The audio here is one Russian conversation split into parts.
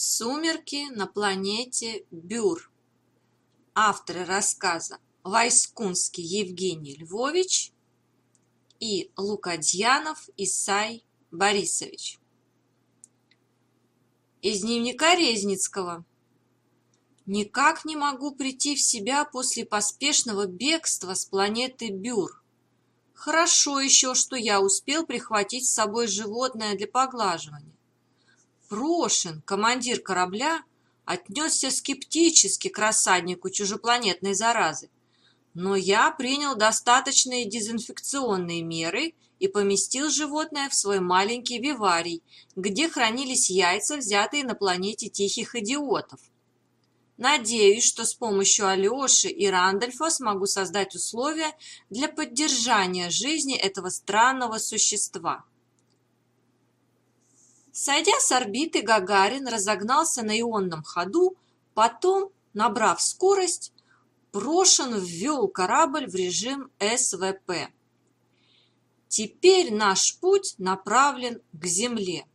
Сумерки на планете Бюр. Авторы рассказа Вайскунский Евгений Львович и Лукадьянов Исай Борисович. Из дневника Резницкого. Никак не могу прийти в себя после поспешного бегства с планеты Бюр. Хорошо еще, что я успел прихватить с собой животное для поглаживания. Прошин, командир корабля, отнесся скептически к рассаднику чужепланетной заразы, но я принял достаточные дезинфекционные меры и поместил животное в свой маленький виварий, где хранились яйца, взятые на планете тихих идиотов. Надеюсь, что с помощью Алеши и Рандольфа смогу создать условия для поддержания жизни этого странного существа. Сойдя с орбиты, Гагарин разогнался на ионном ходу, потом, набрав скорость, Прошин ввел корабль в режим СВП. Теперь наш путь направлен к Земле.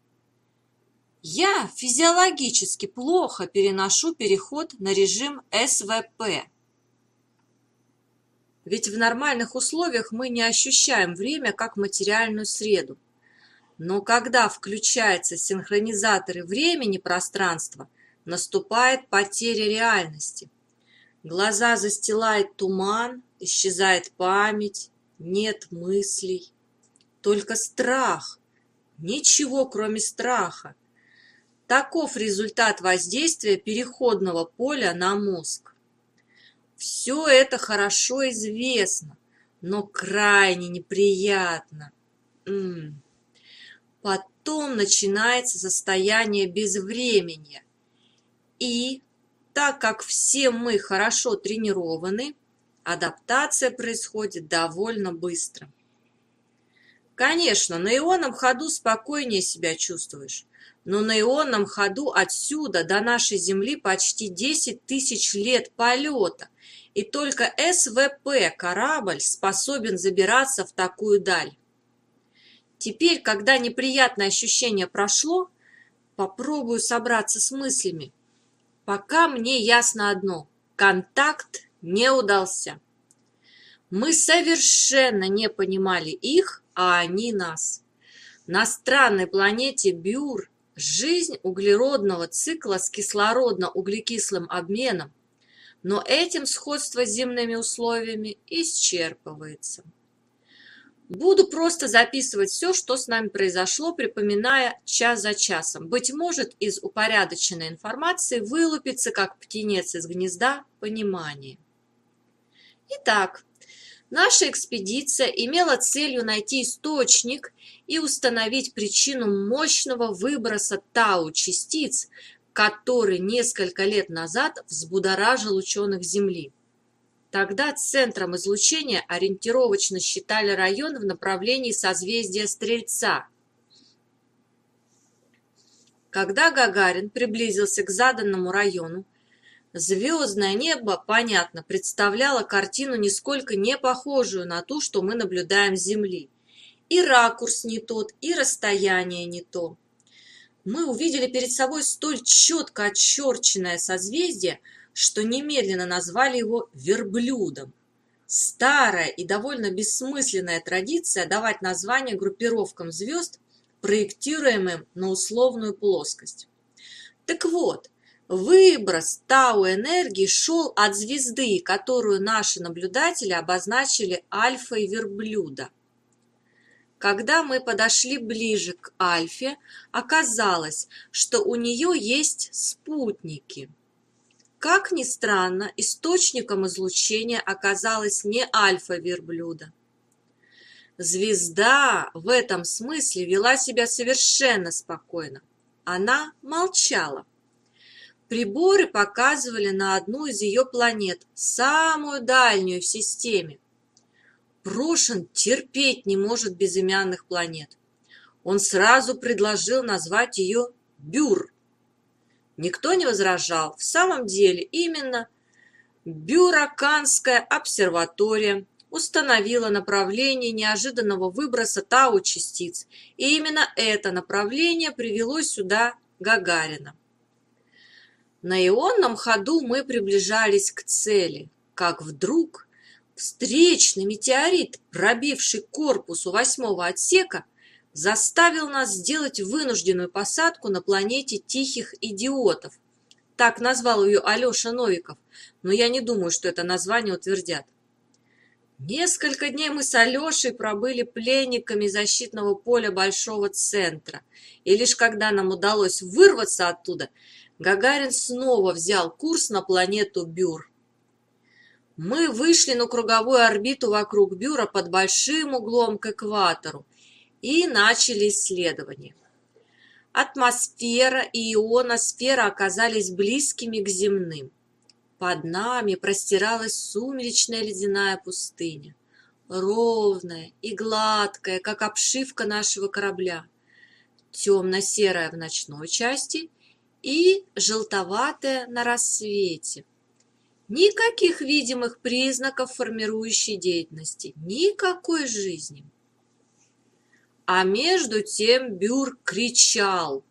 Я физиологически плохо переношу переход на режим СВП. Ведь в нормальных условиях мы не ощущаем время как материальную среду. Но когда включаются синхронизаторы времени-пространства, наступает потеря реальности. Глаза застилает туман, исчезает память, нет мыслей. Только страх. Ничего, кроме страха. Таков результат воздействия переходного поля на мозг. Все это хорошо известно, но крайне неприятно. М -м. Потом начинается состояние безвременья. И, так как все мы хорошо тренированы, адаптация происходит довольно быстро. Конечно, на ионном ходу спокойнее себя чувствуешь, но на ионном ходу отсюда до нашей Земли почти 10 тысяч лет полета, и только СВП корабль способен забираться в такую даль. Теперь, когда неприятное ощущение прошло, попробую собраться с мыслями. Пока мне ясно одно – контакт не удался. Мы совершенно не понимали их, а они нас. На странной планете Бюр жизнь углеродного цикла с кислородно-углекислым обменом, но этим сходство с земными условиями исчерпывается. Буду просто записывать все, что с нами произошло, припоминая час за часом. Быть может, из упорядоченной информации вылупится, как птенец из гнезда, понимание. Итак, наша экспедиция имела целью найти источник и установить причину мощного выброса тау-частиц, который несколько лет назад взбудоражил ученых Земли. Тогда центром излучения ориентировочно считали район в направлении созвездия Стрельца. Когда Гагарин приблизился к заданному району, звездное небо, понятно, представляло картину нисколько не похожую на ту, что мы наблюдаем с Земли. И ракурс не тот, и расстояние не то. Мы увидели перед собой столь четко очерченное созвездие, что немедленно назвали его верблюдом. Старая и довольно бессмысленная традиция давать название группировкам звезд, проектируемым на условную плоскость. Так вот, выброс тау-энергии шел от звезды, которую наши наблюдатели обозначили альфой верблюда. Когда мы подошли ближе к Альфе, оказалось, что у нее есть спутники – как ни странно, источником излучения оказалась не альфа верблюда. Звезда в этом смысле вела себя совершенно спокойно. Она молчала. Приборы показывали на одну из ее планет, самую дальнюю в системе. Прошин терпеть не может безымянных планет. Он сразу предложил назвать ее Бюр. Никто не возражал. В самом деле, именно Бюраканская обсерватория установила направление неожиданного выброса тау-частиц, и именно это направление привело сюда Гагарина. На ионном ходу мы приближались к цели, как вдруг встречный метеорит, пробивший корпус у восьмого отсека, заставил нас сделать вынужденную посадку на планете тихих идиотов. Так назвал ее Алеша Новиков, но я не думаю, что это название утвердят. Несколько дней мы с Алешей пробыли пленниками защитного поля Большого центра, и лишь когда нам удалось вырваться оттуда, Гагарин снова взял курс на планету Бюр. Мы вышли на круговую орбиту вокруг Бюра под большим углом к экватору и начали исследование. Атмосфера и ионосфера оказались близкими к земным. Под нами простиралась сумеречная ледяная пустыня, ровная и гладкая, как обшивка нашего корабля, темно-серая в ночной части и желтоватая на рассвете. Никаких видимых признаков формирующей деятельности, никакой жизни. А между тем Бюр кричал.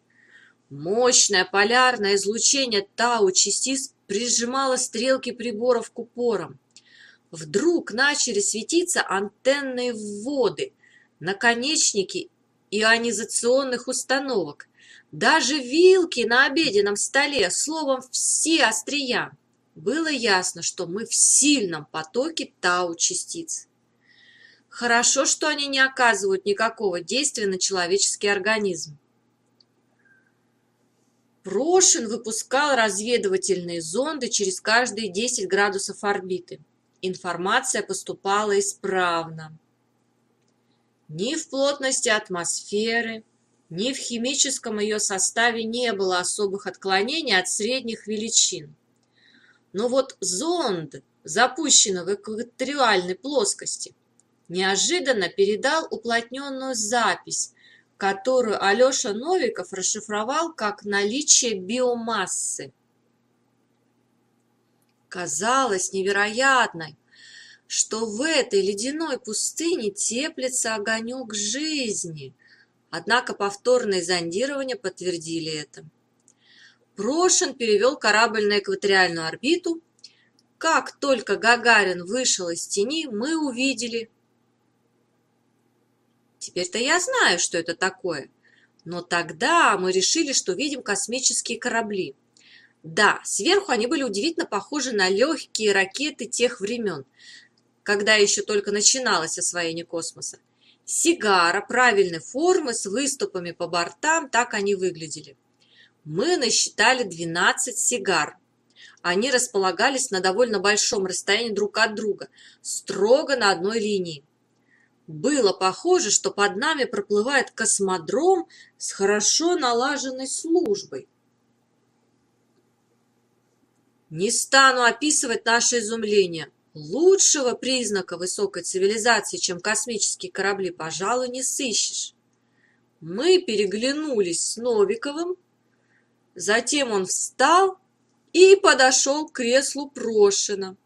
Мощное полярное излучение тау-частиц прижимало стрелки приборов к упорам. Вдруг начали светиться антенные вводы, наконечники ионизационных установок, даже вилки на обеденном столе, словом, все острия. Было ясно, что мы в сильном потоке тау-частиц. Хорошо, что они не оказывают никакого действия на человеческий организм. Прошин выпускал разведывательные зонды через каждые 10 градусов орбиты. Информация поступала исправно. Ни в плотности атмосферы, ни в химическом ее составе не было особых отклонений от средних величин. Но вот зонд, запущенный в экваториальной плоскости, неожиданно передал уплотненную запись, которую Алеша Новиков расшифровал как наличие биомассы. Казалось невероятной, что в этой ледяной пустыне теплится огонек жизни, однако повторные зондирования подтвердили это. Прошин перевел корабль на экваториальную орбиту. Как только Гагарин вышел из тени, мы увидели Теперь-то я знаю, что это такое. Но тогда мы решили, что видим космические корабли. Да, сверху они были удивительно похожи на легкие ракеты тех времен, когда еще только начиналось освоение космоса. Сигара правильной формы с выступами по бортам, так они выглядели. Мы насчитали 12 сигар. Они располагались на довольно большом расстоянии друг от друга, строго на одной линии. Было похоже, что под нами проплывает космодром с хорошо налаженной службой. Не стану описывать наше изумление. Лучшего признака высокой цивилизации, чем космические корабли, пожалуй, не сыщешь. Мы переглянулись с Новиковым, затем он встал и подошел к креслу Прошина.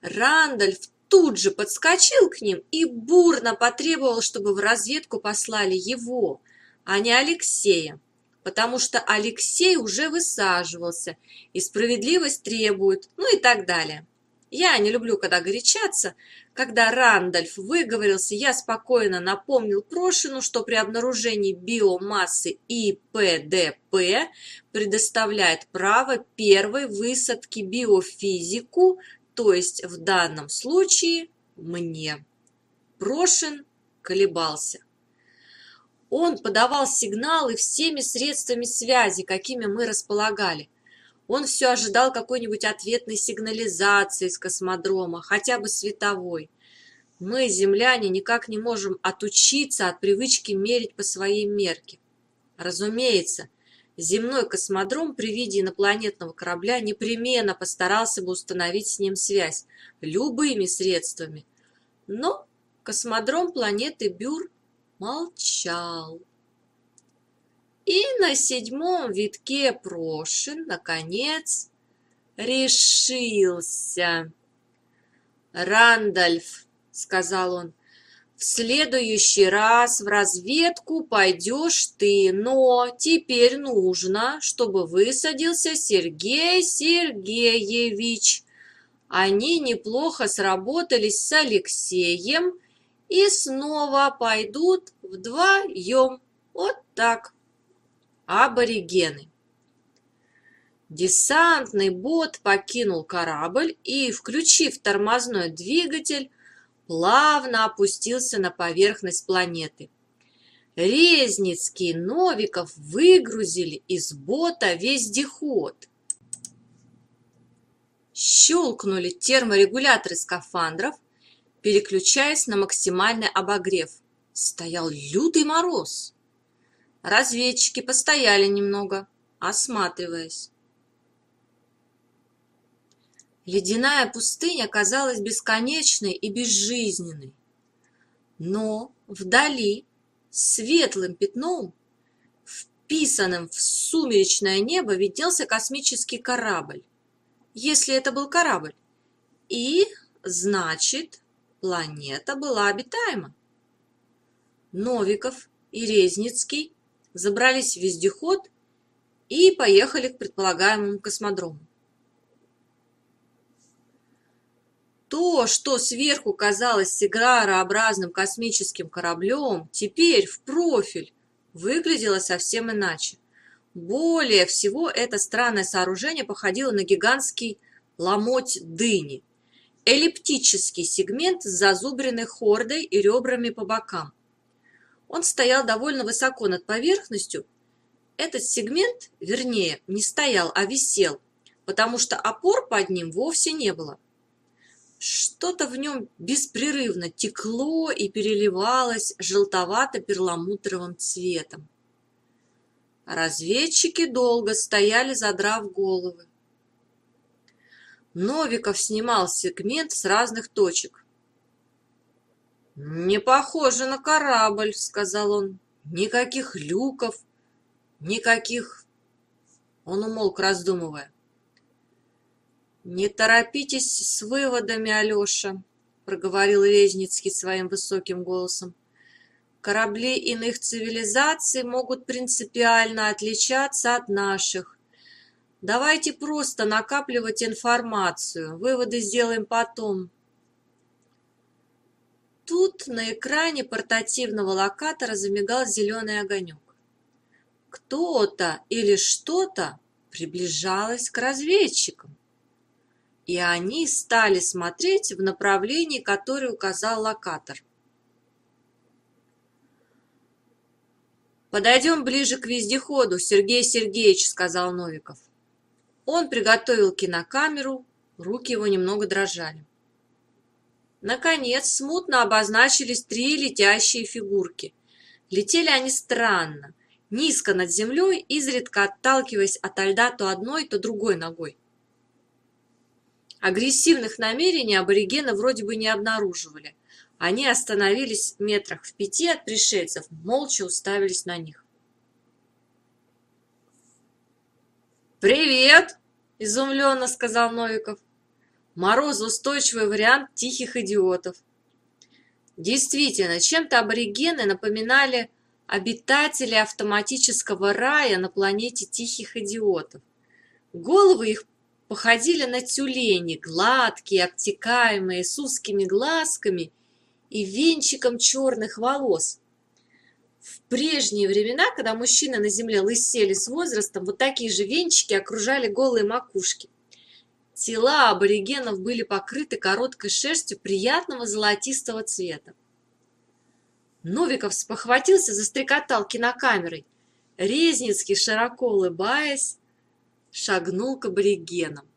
Рандольф тут же подскочил к ним и бурно потребовал, чтобы в разведку послали его, а не Алексея, потому что Алексей уже высаживался, и справедливость требует, ну и так далее. Я не люблю, когда горячаться. Когда Рандольф выговорился, я спокойно напомнил Прошину, что при обнаружении биомассы ИПДП предоставляет право первой высадки биофизику то есть в данном случае мне. Прошин колебался. Он подавал сигналы всеми средствами связи, какими мы располагали. Он все ожидал какой-нибудь ответной сигнализации из космодрома, хотя бы световой. Мы, земляне, никак не можем отучиться от привычки мерить по своей мерке. Разумеется, земной космодром при виде инопланетного корабля непременно постарался бы установить с ним связь любыми средствами. Но космодром планеты Бюр молчал. И на седьмом витке Прошин, наконец, решился. «Рандольф», — сказал он, В следующий раз в разведку пойдешь ты, но теперь нужно, чтобы высадился Сергей Сергеевич. Они неплохо сработались с Алексеем и снова пойдут вдвоем. Вот так. Аборигены. Десантный бот покинул корабль и, включив тормозной двигатель, плавно опустился на поверхность планеты. Резницкий Новиков выгрузили из бота вездеход. Щелкнули терморегуляторы скафандров, переключаясь на максимальный обогрев. Стоял лютый мороз. Разведчики постояли немного, осматриваясь. Ледяная пустыня казалась бесконечной и безжизненной. Но вдали, светлым пятном, вписанным в сумеречное небо, виделся космический корабль. Если это был корабль. И, значит, планета была обитаема. Новиков и Резницкий забрались в вездеход и поехали к предполагаемому космодрому. То, что сверху казалось сигарообразным космическим кораблем, теперь в профиль выглядело совсем иначе. Более всего, это странное сооружение походило на гигантский ломоть дыни. Эллиптический сегмент с зазубренной хордой и ребрами по бокам. Он стоял довольно высоко над поверхностью. Этот сегмент, вернее, не стоял, а висел, потому что опор под ним вовсе не было. Что-то в нем беспрерывно текло и переливалось желтовато-перламутровым цветом. Разведчики долго стояли, задрав головы. Новиков снимал сегмент с разных точек. «Не похоже на корабль», — сказал он. «Никаких люков, никаких...» Он умолк, раздумывая. «Не торопитесь с выводами, Алеша», — проговорил Резницкий своим высоким голосом. «Корабли иных цивилизаций могут принципиально отличаться от наших. Давайте просто накапливать информацию, выводы сделаем потом». Тут на экране портативного локатора замигал зеленый огонек. Кто-то или что-то приближалось к разведчикам и они стали смотреть в направлении, которое указал локатор. «Подойдем ближе к вездеходу, Сергей Сергеевич», — сказал Новиков. Он приготовил кинокамеру, руки его немного дрожали. Наконец, смутно обозначились три летящие фигурки. Летели они странно, низко над землей, изредка отталкиваясь от льда то одной, то другой ногой. Агрессивных намерений аборигены вроде бы не обнаруживали. Они остановились метрах в пяти от пришельцев, молча уставились на них. «Привет!» – изумленно сказал Новиков. Морозоустойчивый вариант тихих идиотов. Действительно, чем-то аборигены напоминали обитателей автоматического рая на планете тихих идиотов. Головы их походили на тюлени, гладкие, обтекаемые, с узкими глазками и венчиком черных волос. В прежние времена, когда мужчины на земле лысели с возрастом, вот такие же венчики окружали голые макушки. Тела аборигенов были покрыты короткой шерстью приятного золотистого цвета. Новиков спохватился, застрекотал кинокамерой. Резницкий, широко улыбаясь, шагнул к аборигенам.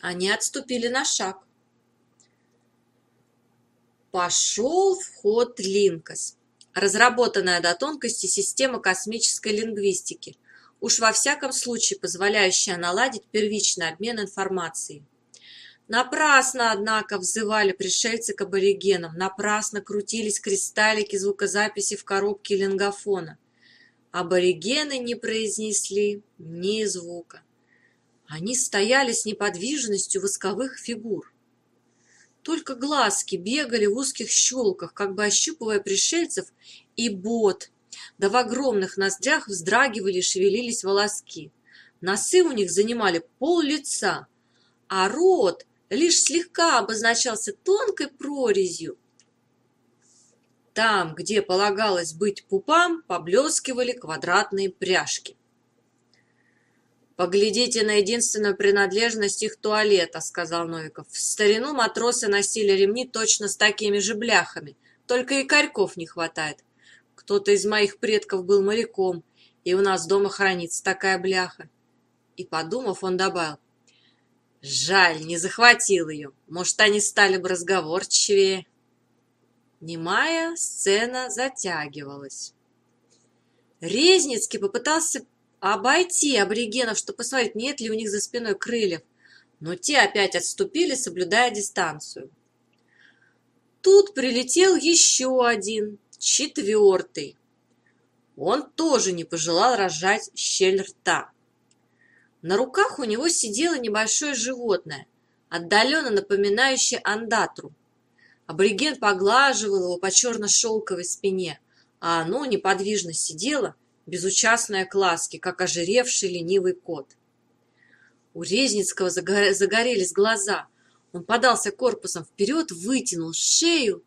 Они отступили на шаг. Пошел в ход Линкос, разработанная до тонкости система космической лингвистики, уж во всяком случае позволяющая наладить первичный обмен информацией. Напрасно, однако, взывали пришельцы к аборигенам, напрасно крутились кристаллики звукозаписи в коробке лингофона. Аборигены не произнесли ни звука. Они стояли с неподвижностью восковых фигур. Только глазки бегали в узких щелках, как бы ощупывая пришельцев, и бот, да в огромных ноздрях вздрагивали и шевелились волоски. Носы у них занимали пол лица, а рот лишь слегка обозначался тонкой прорезью. Там, где полагалось быть пупам, поблескивали квадратные пряжки. «Поглядите на единственную принадлежность их туалета», — сказал Новиков. «В старину матросы носили ремни точно с такими же бляхами, только и корьков не хватает. Кто-то из моих предков был моряком, и у нас дома хранится такая бляха». И, подумав, он добавил, «Жаль, не захватил ее. Может, они стали бы разговорчивее». Немая сцена затягивалась. Резницкий попытался обойти аборигенов, чтобы посмотреть, нет ли у них за спиной крыльев, но те опять отступили, соблюдая дистанцию. Тут прилетел еще один, четвертый. Он тоже не пожелал разжать щель рта. На руках у него сидело небольшое животное, отдаленно напоминающее андатру. Абориген поглаживал его по черно-шелковой спине, а оно неподвижно сидело, безучастное к ласке, как ожиревший ленивый кот. У Резницкого загорелись глаза. Он подался корпусом вперед, вытянул шею.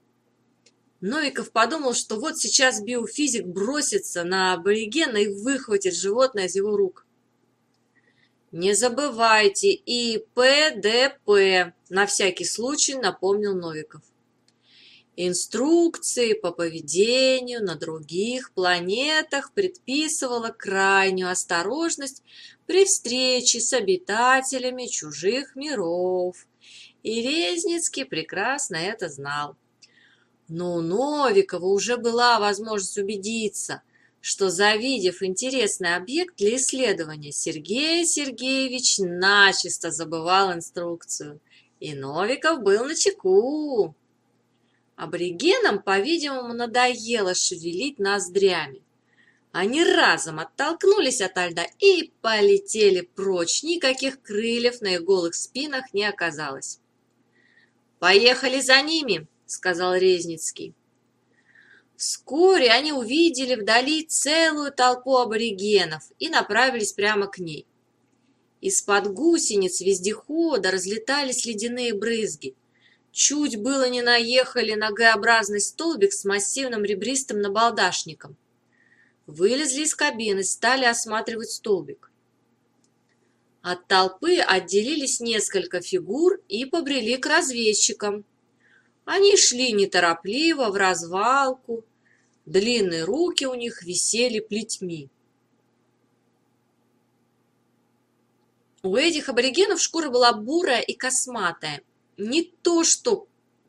Новиков подумал, что вот сейчас биофизик бросится на аборигена и выхватит животное из его рук. «Не забывайте ИПДП», на всякий случай напомнил Новиков. Инструкции по поведению на других планетах предписывала крайнюю осторожность при встрече с обитателями чужих миров. И Резницкий прекрасно это знал. Но у Новикова уже была возможность убедиться, что, завидев интересный объект для исследования, Сергей Сергеевич начисто забывал инструкцию. И Новиков был на чеку. Аборигенам, по-видимому, надоело шевелить ноздрями. Они разом оттолкнулись от льда и полетели прочь. Никаких крыльев на их голых спинах не оказалось. «Поехали за ними!» — сказал Резницкий. Вскоре они увидели вдали целую толпу аборигенов и направились прямо к ней. Из-под гусениц вездехода разлетались ледяные брызги. Чуть было не наехали на Г-образный столбик с массивным ребристым набалдашником. Вылезли из кабины, стали осматривать столбик. От толпы отделились несколько фигур и побрели к разведчикам. Они шли неторопливо, в развалку. Длинные руки у них висели плетьми. У этих аборигенов шкура была бурая и косматая, не то что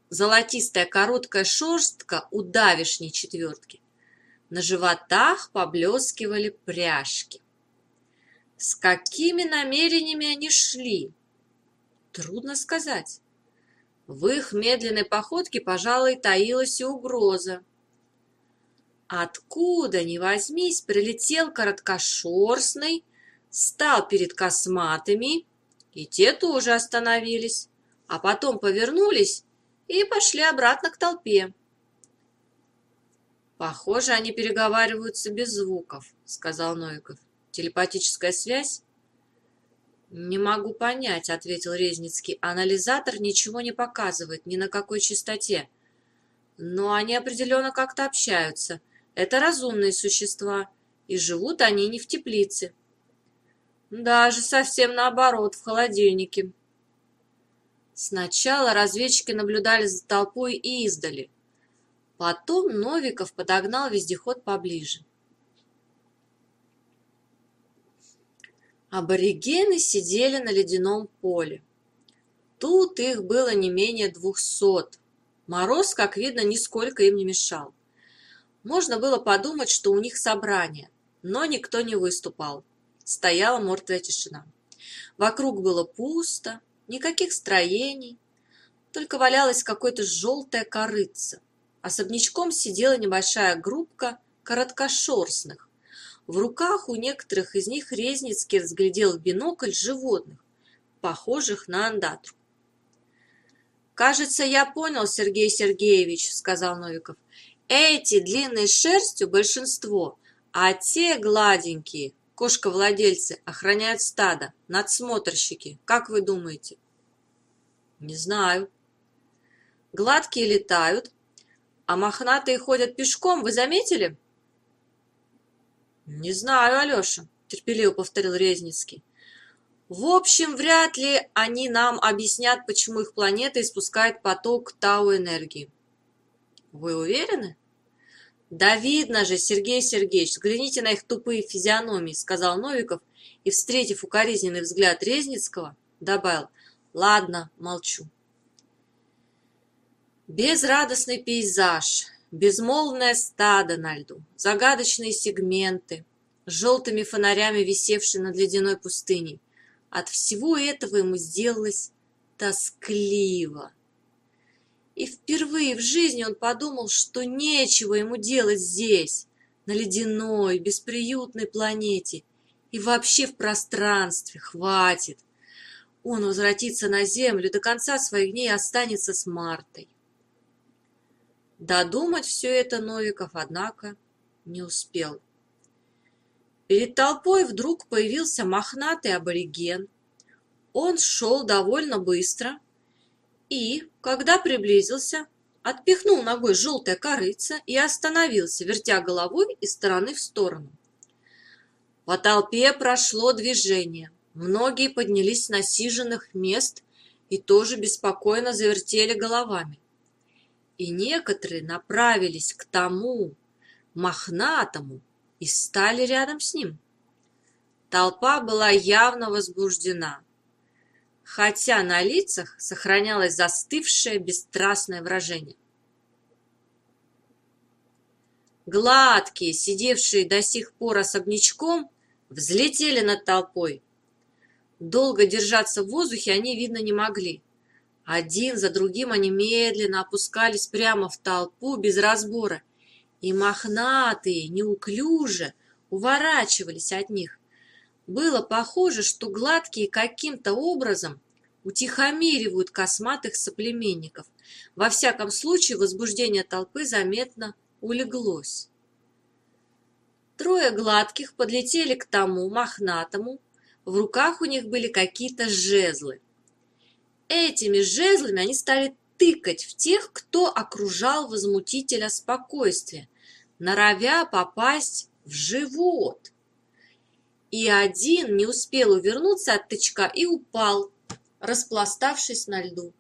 золотистая короткая шерстка у давишней четвертки. На животах поблескивали пряжки. С какими намерениями они шли? Трудно сказать. В их медленной походке, пожалуй, таилась и угроза. Откуда ни возьмись, прилетел короткошерстный, стал перед косматыми, и те тоже остановились а потом повернулись и пошли обратно к толпе. «Похоже, они переговариваются без звуков», — сказал Новиков. «Телепатическая связь?» «Не могу понять», — ответил Резницкий. «Анализатор ничего не показывает, ни на какой частоте. Но они определенно как-то общаются. Это разумные существа, и живут они не в теплице». «Даже совсем наоборот, в холодильнике», Сначала разведчики наблюдали за толпой и издали. Потом Новиков подогнал вездеход поближе. Аборигены сидели на ледяном поле. Тут их было не менее двухсот. Мороз, как видно, нисколько им не мешал. Можно было подумать, что у них собрание, но никто не выступал. Стояла мертвая тишина. Вокруг было пусто, Никаких строений, только валялась какое-то желтое корыце. Особнячком сидела небольшая группка короткошерстных. В руках у некоторых из них Резницкий разглядел в бинокль животных, похожих на андатру. кажется я понял сергей сергеевич сказал новиков эти длинные шерстью большинство а те гладенькие кошка-владельцы охраняют стадо надсмотрщики. Как вы думаете? Не знаю. Гладкие летают а мохнатые ходят пешком. Вы заметили? Не знаю алеша терпеливо повторил резницкий. В общем, вряд ли они нам объяснят, почему их планета испускает поток тау-энергии. Вы уверены? Да видно же, Сергей Сергеевич, взгляните на их тупые физиономии, сказал Новиков и, встретив укоризненный взгляд Резницкого, добавил, ладно, молчу. Безрадостный пейзаж, безмолвное стадо на льду, загадочные сегменты, желтыми фонарями висевшие над ледяной пустыней, от всего этого ему сделалось тоскливо. И впервые в жизни он подумал, что нечего ему делать здесь, на ледяной, бесприютной планете, и вообще в пространстве, хватит. Он возвратится на Землю, до конца своих дней останется с Мартой. Додумать все это Новиков, однако, не успел. Перед толпой вдруг появился мохнатый абориген. Он шел довольно быстро и, когда приблизился, отпихнул ногой желтое корыце и остановился, вертя головой из стороны в сторону. По толпе прошло движение. Многие поднялись с насиженных мест и тоже беспокойно завертели головами. И некоторые направились к тому мохнатому, и стали рядом с ним. Толпа была явно возбуждена, хотя на лицах сохранялось застывшее бесстрастное выражение. Гладкие, сидевшие до сих пор особнячком, взлетели над толпой. Долго держаться в воздухе они, видно, не могли. Один за другим они медленно опускались прямо в толпу без разбора и мохнатые, неуклюже уворачивались от них. Было похоже, что гладкие каким-то образом утихомиривают косматых соплеменников. Во всяком случае, возбуждение толпы заметно улеглось. Трое гладких подлетели к тому мохнатому, в руках у них были какие-то жезлы. Этими жезлами они стали тыкать в тех, кто окружал возмутителя спокойствия, норовя попасть в живот. И один не успел увернуться от тычка и упал, распластавшись на льду.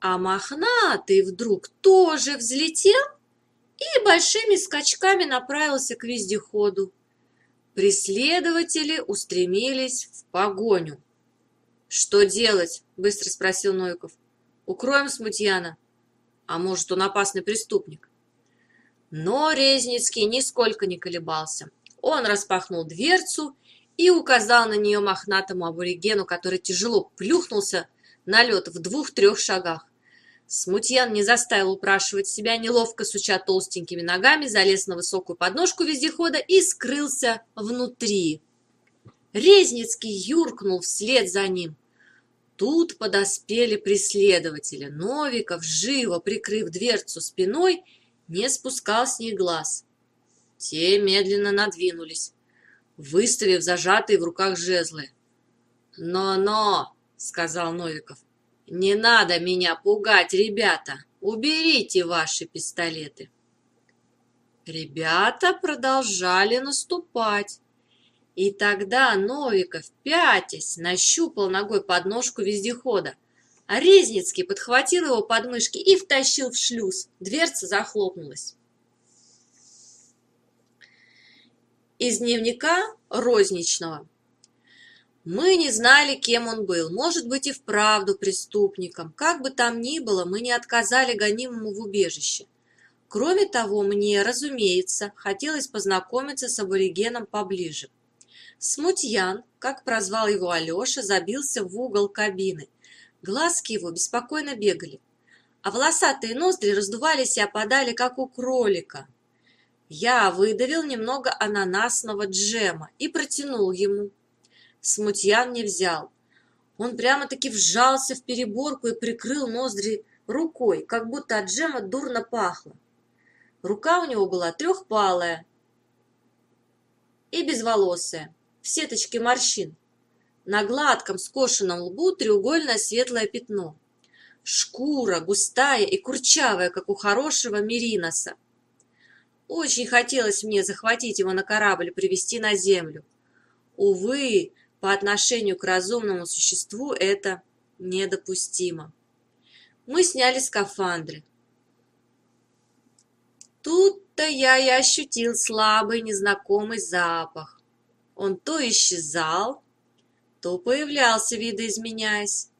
А мохнатый вдруг тоже взлетел и большими скачками направился к вездеходу. Преследователи устремились в погоню. «Что делать?» – быстро спросил Новиков. «Укроем смутьяна. А может, он опасный преступник?» Но Резницкий нисколько не колебался. Он распахнул дверцу и указал на нее мохнатому аборигену, который тяжело плюхнулся на лед в двух-трех шагах. Смутьян не заставил упрашивать себя, неловко суча толстенькими ногами, залез на высокую подножку вездехода и скрылся внутри. Резницкий юркнул вслед за ним. Тут подоспели преследователи. Новиков, живо прикрыв дверцу спиной, не спускал с них глаз. Те медленно надвинулись, выставив зажатые в руках жезлы. «Но-но!» — сказал Новиков. «Не надо меня пугать, ребята! Уберите ваши пистолеты!» Ребята продолжали наступать. И тогда Новиков, пятясь, нащупал ногой подножку вездехода, а Резницкий подхватил его подмышки и втащил в шлюз. Дверца захлопнулась. Из дневника Розничного. Мы не знали, кем он был. Может быть, и вправду преступником. Как бы там ни было, мы не отказали гонимому в убежище. Кроме того, мне, разумеется, хотелось познакомиться с аборигеном поближе. Смутьян, как прозвал его Алеша, забился в угол кабины. Глазки его беспокойно бегали, а волосатые ноздри раздувались и опадали, как у кролика. Я выдавил немного ананасного джема и протянул ему. Смутьян не взял. Он прямо-таки вжался в переборку и прикрыл ноздри рукой, как будто от джема дурно пахло. Рука у него была трехпалая и безволосая, в сеточке морщин. На гладком скошенном лбу треугольное светлое пятно. Шкура густая и курчавая, как у хорошего мериноса. Очень хотелось мне захватить его на корабль и привезти на землю. Увы, по отношению к разумному существу это недопустимо. Мы сняли скафандры. Тут-то я и ощутил слабый незнакомый запах. Он то исчезал, то появлялся, видоизменяясь.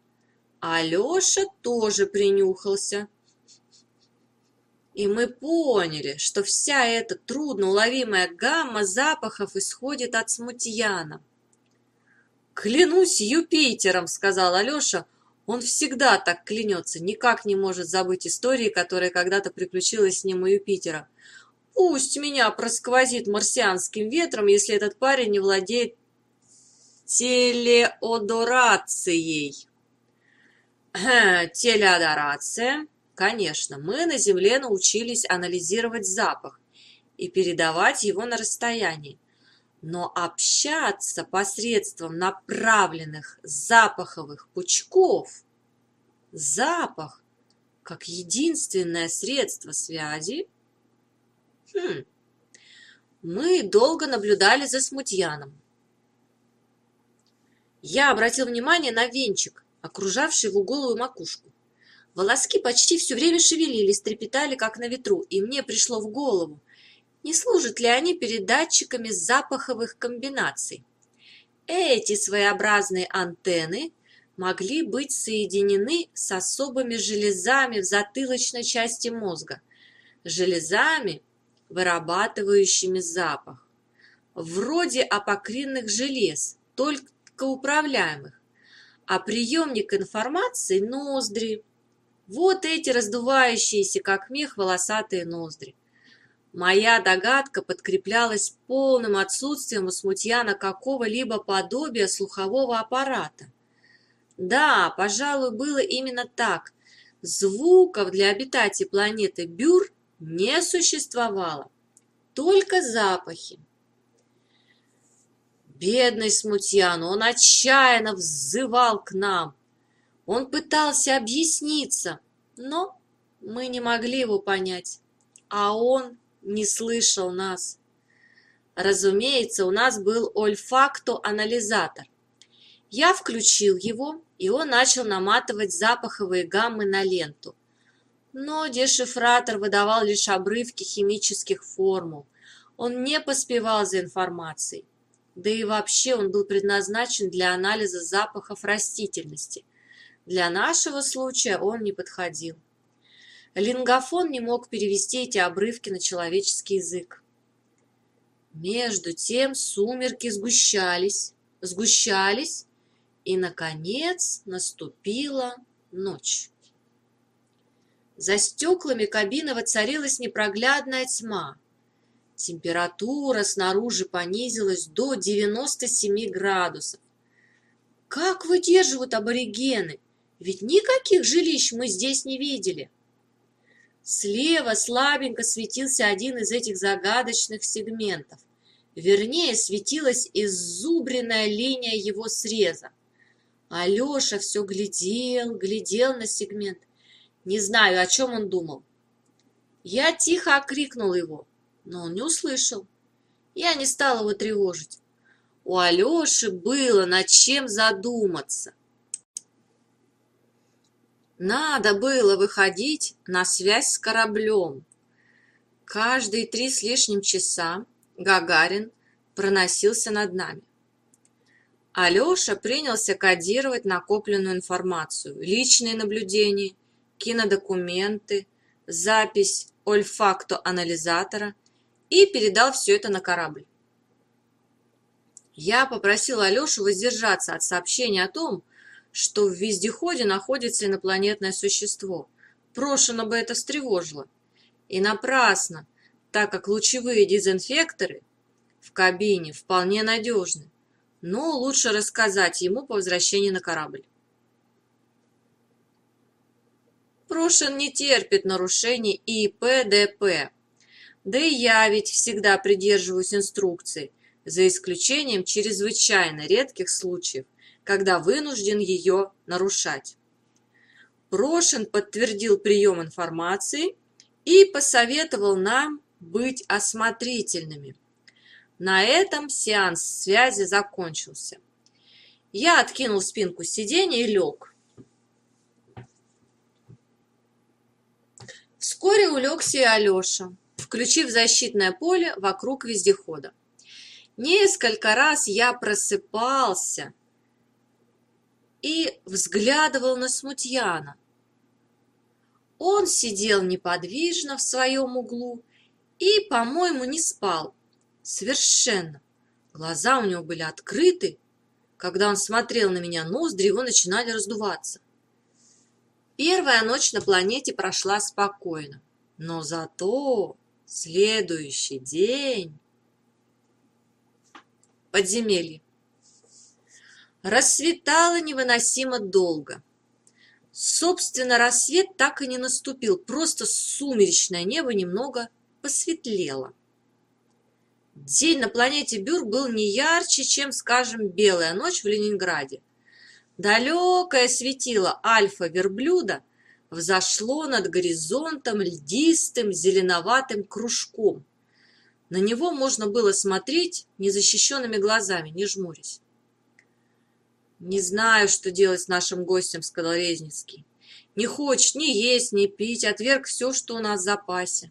А Леша тоже принюхался. И мы поняли, что вся эта трудноуловимая гамма запахов исходит от смутьяна. «Клянусь Юпитером!» — сказал Алеша. Он всегда так клянется, никак не может забыть истории, которая когда-то приключилась с ним у Юпитера. Пусть меня просквозит марсианским ветром, если этот парень не владеет телеодорацией. Телеодорация. Конечно, мы на Земле научились анализировать запах и передавать его на расстоянии. Но общаться посредством направленных запаховых пучков, запах как единственное средство связи, Хм. Мы долго наблюдали за смутьяном. Я обратил внимание на венчик, окружавший его голую макушку. Волоски почти все время шевелились, трепетали, как на ветру, и мне пришло в голову, не служат ли они передатчиками запаховых комбинаций. Эти своеобразные антенны могли быть соединены с особыми железами в затылочной части мозга, железами, вырабатывающими запах. Вроде апокринных желез, только управляемых. А приемник информации – ноздри. Вот эти раздувающиеся, как мех, волосатые ноздри. Моя догадка подкреплялась полным отсутствием у смутьяна какого-либо подобия слухового аппарата. Да, пожалуй, было именно так. Звуков для обитателей планеты Бюр не существовало, только запахи. Бедный смутьян, он отчаянно взывал к нам. Он пытался объясниться, но мы не могли его понять, а он не слышал нас. Разумеется, у нас был ольфакто-анализатор. Я включил его, и он начал наматывать запаховые гаммы на ленту но дешифратор выдавал лишь обрывки химических формул. Он не поспевал за информацией. Да и вообще он был предназначен для анализа запахов растительности. Для нашего случая он не подходил. Лингофон не мог перевести эти обрывки на человеческий язык. Между тем сумерки сгущались, сгущались, и, наконец, наступила ночь. За стеклами кабины воцарилась непроглядная тьма. Температура снаружи понизилась до 97 градусов. Как выдерживают аборигены? Ведь никаких жилищ мы здесь не видели. Слева слабенько светился один из этих загадочных сегментов. Вернее, светилась иззубренная линия его среза. Алеша все глядел, глядел на сегмент. Не знаю, о чем он думал. Я тихо окрикнул его, но он не услышал. Я не стал его тревожить. У Алеши было над чем задуматься. Надо было выходить на связь с кораблем. Каждые три с лишним часа Гагарин проносился над нами. Алеша принялся кодировать накопленную информацию, личные наблюдения кинодокументы, запись ольфакто-анализатора и передал все это на корабль. Я попросил Алешу воздержаться от сообщения о том, что в вездеходе находится инопланетное существо. Прошено бы это встревожило. И напрасно, так как лучевые дезинфекторы в кабине вполне надежны. но лучше рассказать ему по возвращении на корабль. Прошин не терпит нарушений ИПДП. Да и я ведь всегда придерживаюсь инструкций, за исключением чрезвычайно редких случаев, когда вынужден ее нарушать. Прошин подтвердил прием информации и посоветовал нам быть осмотрительными. На этом сеанс связи закончился. Я откинул спинку сиденья и лег. Вскоре улегся и Алеша, включив защитное поле вокруг вездехода. Несколько раз я просыпался и взглядывал на Смутьяна. Он сидел неподвижно в своем углу и, по-моему, не спал. Совершенно. Глаза у него были открыты. Когда он смотрел на меня, ноздри его начинали раздуваться. Первая ночь на планете прошла спокойно. Но зато следующий день... Подземелье. Рассветало невыносимо долго. Собственно, рассвет так и не наступил, просто сумеречное небо немного посветлело. День на планете Бюр был не ярче, чем, скажем, белая ночь в Ленинграде. Далекое светило альфа-верблюда взошло над горизонтом льдистым зеленоватым кружком. На него можно было смотреть незащищенными глазами, не жмурясь. «Не знаю, что делать с нашим гостем», — сказал Резницкий. «Не хочет ни есть, ни пить, отверг все, что у нас в запасе».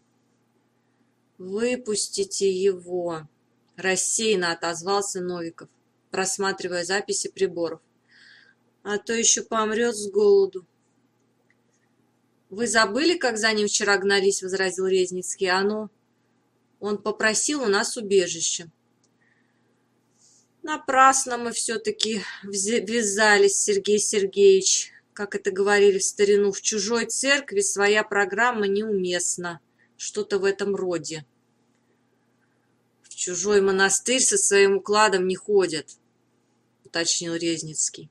«Выпустите его!» – рассеянно отозвался Новиков, просматривая записи приборов. «А то еще помрет с голоду». «Вы забыли, как за ним вчера гнались?» – возразил Резницкий. «Оно...» Он попросил у нас убежище. Напрасно мы все-таки ввязались, Сергей Сергеевич. Как это говорили в старину, в чужой церкви своя программа неуместна что-то в этом роде. В чужой монастырь со своим укладом не ходят, уточнил Резницкий.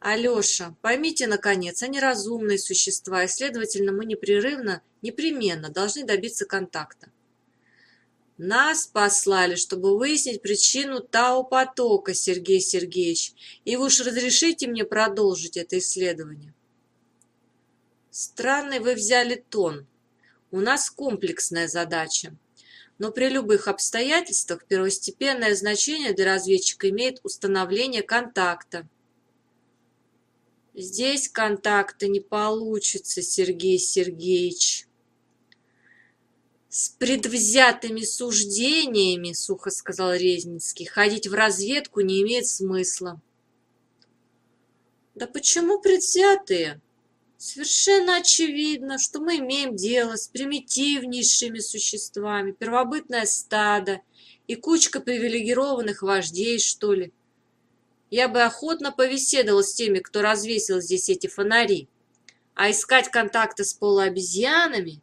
Алеша, поймите, наконец, они разумные существа, и, следовательно, мы непрерывно, непременно должны добиться контакта. Нас послали, чтобы выяснить причину Тау-потока, Сергей Сергеевич, и вы уж разрешите мне продолжить это исследование. Странный вы взяли тон, у нас комплексная задача. Но при любых обстоятельствах первостепенное значение для разведчика имеет установление контакта. Здесь контакта не получится, Сергей Сергеевич. С предвзятыми суждениями, сухо сказал Резницкий, ходить в разведку не имеет смысла. Да почему предвзятые? Совершенно очевидно, что мы имеем дело с примитивнейшими существами, первобытное стадо и кучка привилегированных вождей, что ли. Я бы охотно повеседовал с теми, кто развесил здесь эти фонари, а искать контакты с полуобезьянами...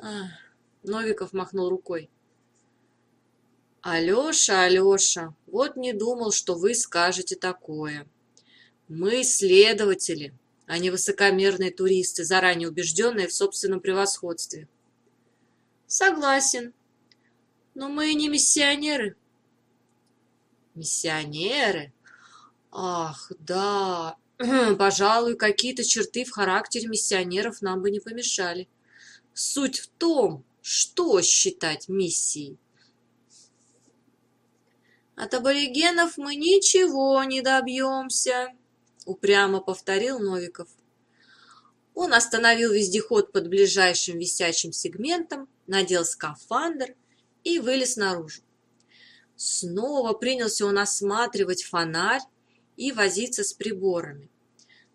Ах, Новиков махнул рукой. Алеша, Алеша, вот не думал, что вы скажете такое. Мы следователи, а не высокомерные туристы, заранее убежденные в собственном превосходстве. Согласен, но мы не миссионеры. Миссионеры? Ах, да, пожалуй, какие-то черты в характере миссионеров нам бы не помешали. Суть в том, что считать миссией. От аборигенов мы ничего не добьемся упрямо повторил Новиков. Он остановил вездеход под ближайшим висячим сегментом, надел скафандр и вылез наружу. Снова принялся он осматривать фонарь и возиться с приборами.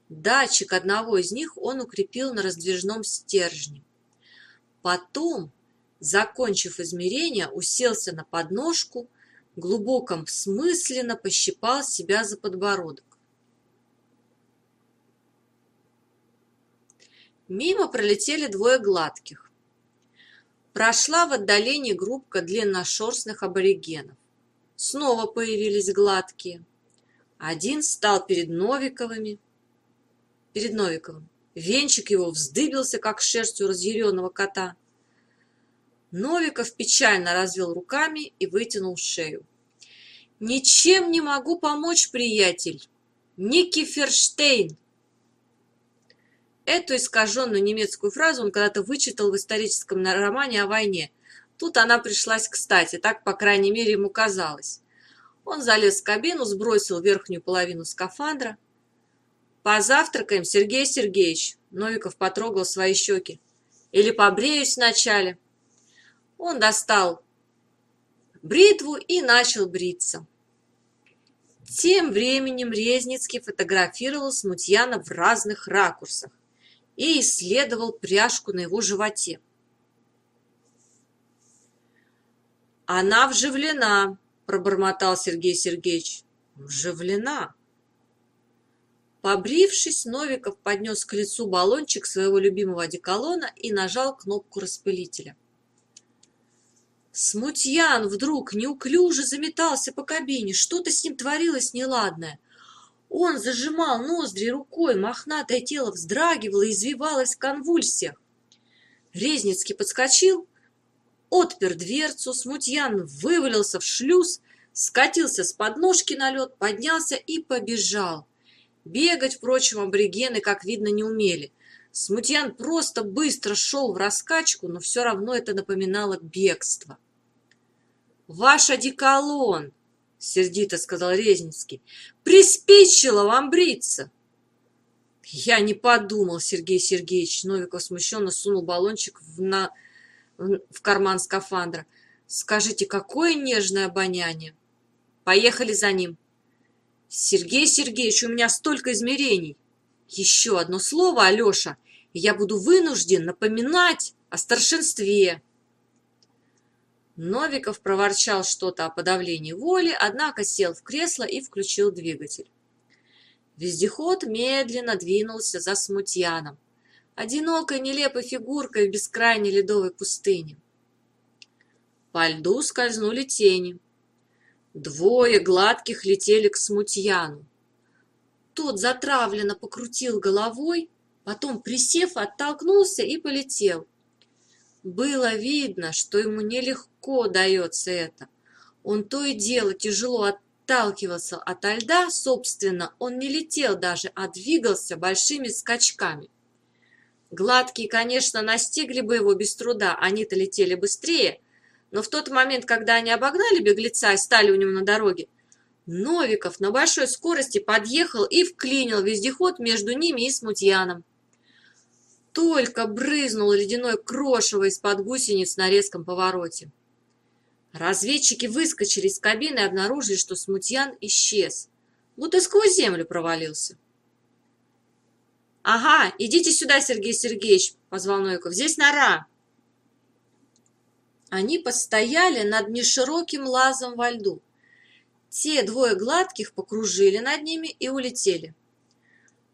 Датчик одного из них он укрепил на раздвижном стержне. Потом, закончив измерение, уселся на подножку, глубоком смысленно пощипал себя за подбородок. Мимо пролетели двое Прошла в отдалении группка длинношерстных аборигенов. снова появились гладкие. Один стал перед Новиковыми, перед Новиковым. Венчик его вздыбился, как шерстью разъяренного кота. Новиков печально развел руками и вытянул шею. «Ничем не могу помочь, приятель! Никиферштейн!» Эту искаженную немецкую фразу он когда-то вычитал в историческом романе о войне. Тут она пришлась кстати, так, по крайней мере, ему казалось. Он залез в кабину, сбросил верхнюю половину скафандра. «Позавтракаем, Сергей Сергеевич!» Новиков потрогал свои щеки. «Или побреюсь вначале?» Он достал бритву и начал бриться. Тем временем Резницкий фотографировал Смутьяна в разных ракурсах и исследовал пряжку на его животе. «Она вживлена», – пробормотал Сергей Сергеевич. «Вживлена». Побрившись, Новиков поднес к лицу баллончик своего любимого одеколона и нажал кнопку распылителя. Смутьян вдруг неуклюже заметался по кабине, что-то с ним творилось неладное. Он зажимал ноздри рукой, мохнатое тело вздрагивало и извивалось в конвульсиях. Резницкий подскочил, отпер дверцу, смутьян вывалился в шлюз, скатился с подножки на лед, поднялся и побежал. Бегать, впрочем, аборигены, как видно, не умели. Смутьян просто быстро шел в раскачку, но все равно это напоминало бегство. «Ваш одеколон!» — сердито сказал Резницкий. «Приспичило вам бриться!» «Я не подумал, Сергей Сергеевич!» Новиков смущенно сунул баллончик в, на... в карман скафандра. «Скажите, какое нежное обоняние!» «Поехали за ним!» «Сергей Сергеевич, у меня столько измерений!» «Еще одно слово, Алеша, и я буду вынужден напоминать о старшинстве!» Новиков проворчал что-то о подавлении воли, однако сел в кресло и включил двигатель. Вездеход медленно двинулся за смутьяном, одинокой нелепой фигуркой в бескрайней ледовой пустыне. По льду скользнули тени. Двое гладких летели к смутьяну. Тот затравленно покрутил головой, потом, присев, оттолкнулся и полетел. Было видно, что ему нелегко дается это. Он то и дело тяжело отталкивался от льда, собственно, он не летел даже, а двигался большими скачками. Гладкие, конечно, настигли бы его без труда, они-то летели быстрее, но в тот момент, когда они обогнали беглеца и стали у него на дороге, Новиков на большой скорости подъехал и вклинил вездеход между ними и Смутьяном только брызнуло ледяной крошево из-под гусениц на резком повороте. Разведчики выскочили из кабины и обнаружили, что смутьян исчез, будто сквозь землю провалился. «Ага, идите сюда, Сергей Сергеевич!» – позвал Новиков. «Здесь нора!» Они постояли над нешироким лазом во льду. Те двое гладких покружили над ними и улетели.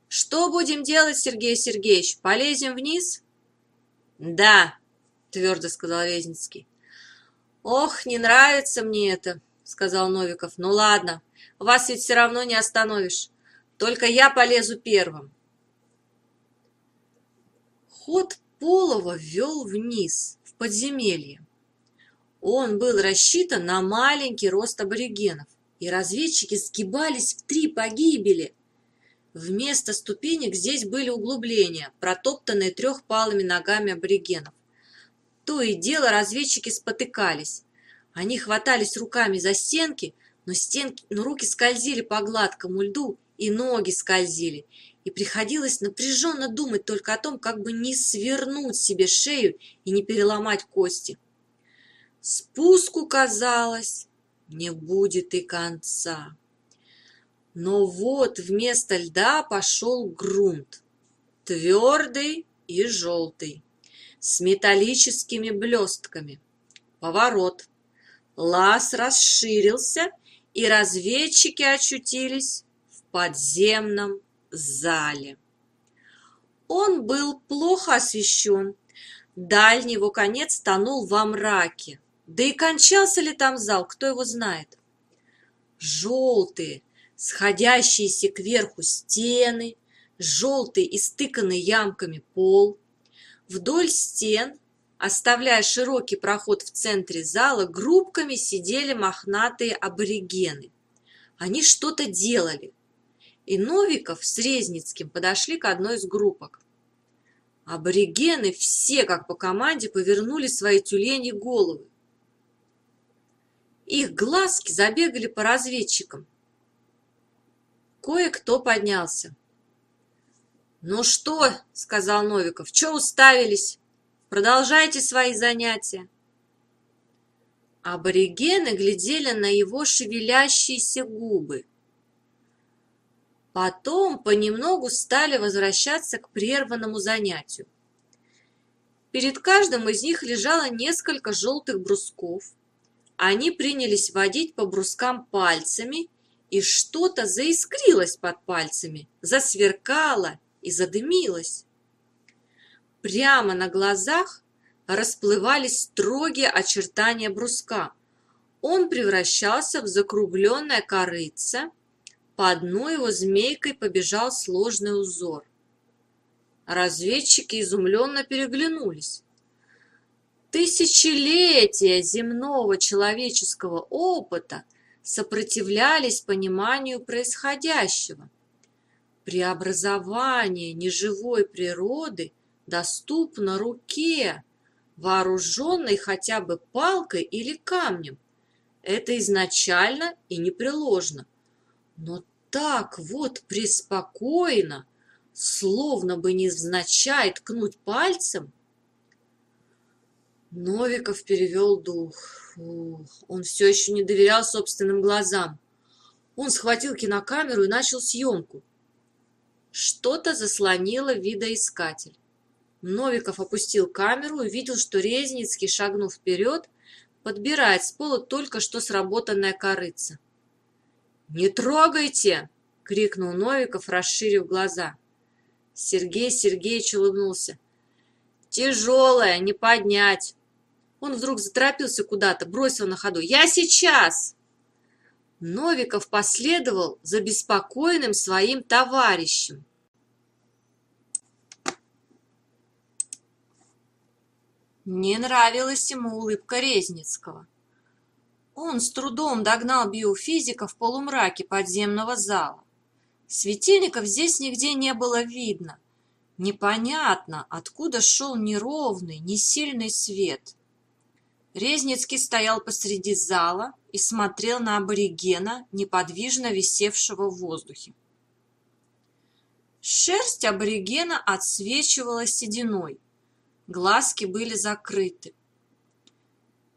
Что будем делать, Сергей Сергеевич? Полезем вниз? Да, твердо сказал Резницкий. Ох, не нравится мне это, сказал Новиков. Ну ладно, вас ведь все равно не остановишь. Только я полезу первым. Ход Полова вел вниз, в подземелье. Он был рассчитан на маленький рост аборигенов, и разведчики сгибались в три погибели, Вместо ступенек здесь были углубления, протоптанные трехпалыми ногами аборигенов. То и дело разведчики спотыкались. Они хватались руками за стенки, но, стенки, но руки скользили по гладкому льду, и ноги скользили, и приходилось напряженно думать только о том, как бы не свернуть себе шею и не переломать кости. Спуску, казалось, не будет и конца. Но вот вместо льда пошел грунт, твердый и желтый, с металлическими блестками. Поворот. Лаз расширился, и разведчики очутились в подземном зале. Он был плохо освещен, дальний его конец тонул во мраке. Да и кончался ли там зал, кто его знает. Желтые, сходящиеся кверху стены, желтый истыканный ямками пол. Вдоль стен, оставляя широкий проход в центре зала, группками сидели мохнатые аборигены. Они что-то делали. И Новиков с Резницким подошли к одной из группок. Аборигены все, как по команде, повернули свои тюлени головы. Их глазки забегали по разведчикам. Кое-кто поднялся. «Ну что?» — сказал Новиков. «Че уставились? Продолжайте свои занятия». Аборигены глядели на его шевелящиеся губы. Потом понемногу стали возвращаться к прерванному занятию. Перед каждым из них лежало несколько желтых брусков. Они принялись водить по брускам пальцами, и что-то заискрилось под пальцами, засверкало и задымилось. Прямо на глазах расплывались строгие очертания бруска. Он превращался в закругленное корыце, по одной его змейкой побежал сложный узор. Разведчики изумленно переглянулись. Тысячелетия земного человеческого опыта сопротивлялись пониманию происходящего. Преобразование неживой природы доступно руке, вооруженной хотя бы палкой или камнем. Это изначально и непреложно. Но так вот преспокойно, словно бы невзначай ткнуть пальцем. Новиков перевел дух. Он все еще не доверял собственным глазам. Он схватил кинокамеру и начал съемку. Что-то заслонило видоискатель. Новиков опустил камеру и увидел, что Резницкий, шагнув вперед, подбирает с пола только что сработанная корыца. «Не трогайте!» — крикнул Новиков, расширив глаза. Сергей Сергеевич улыбнулся. «Тяжелая, не поднять!» Он вдруг заторопился куда-то, бросил на ходу. «Я сейчас!» Новиков последовал за беспокойным своим товарищем. Не нравилась ему улыбка Резницкого. Он с трудом догнал биофизика в полумраке подземного зала. Светильников здесь нигде не было видно. Непонятно, откуда шел неровный, несильный свет. Резницкий стоял посреди зала и смотрел на аборигена, неподвижно висевшего в воздухе. Шерсть аборигена отсвечивала сединой. Глазки были закрыты.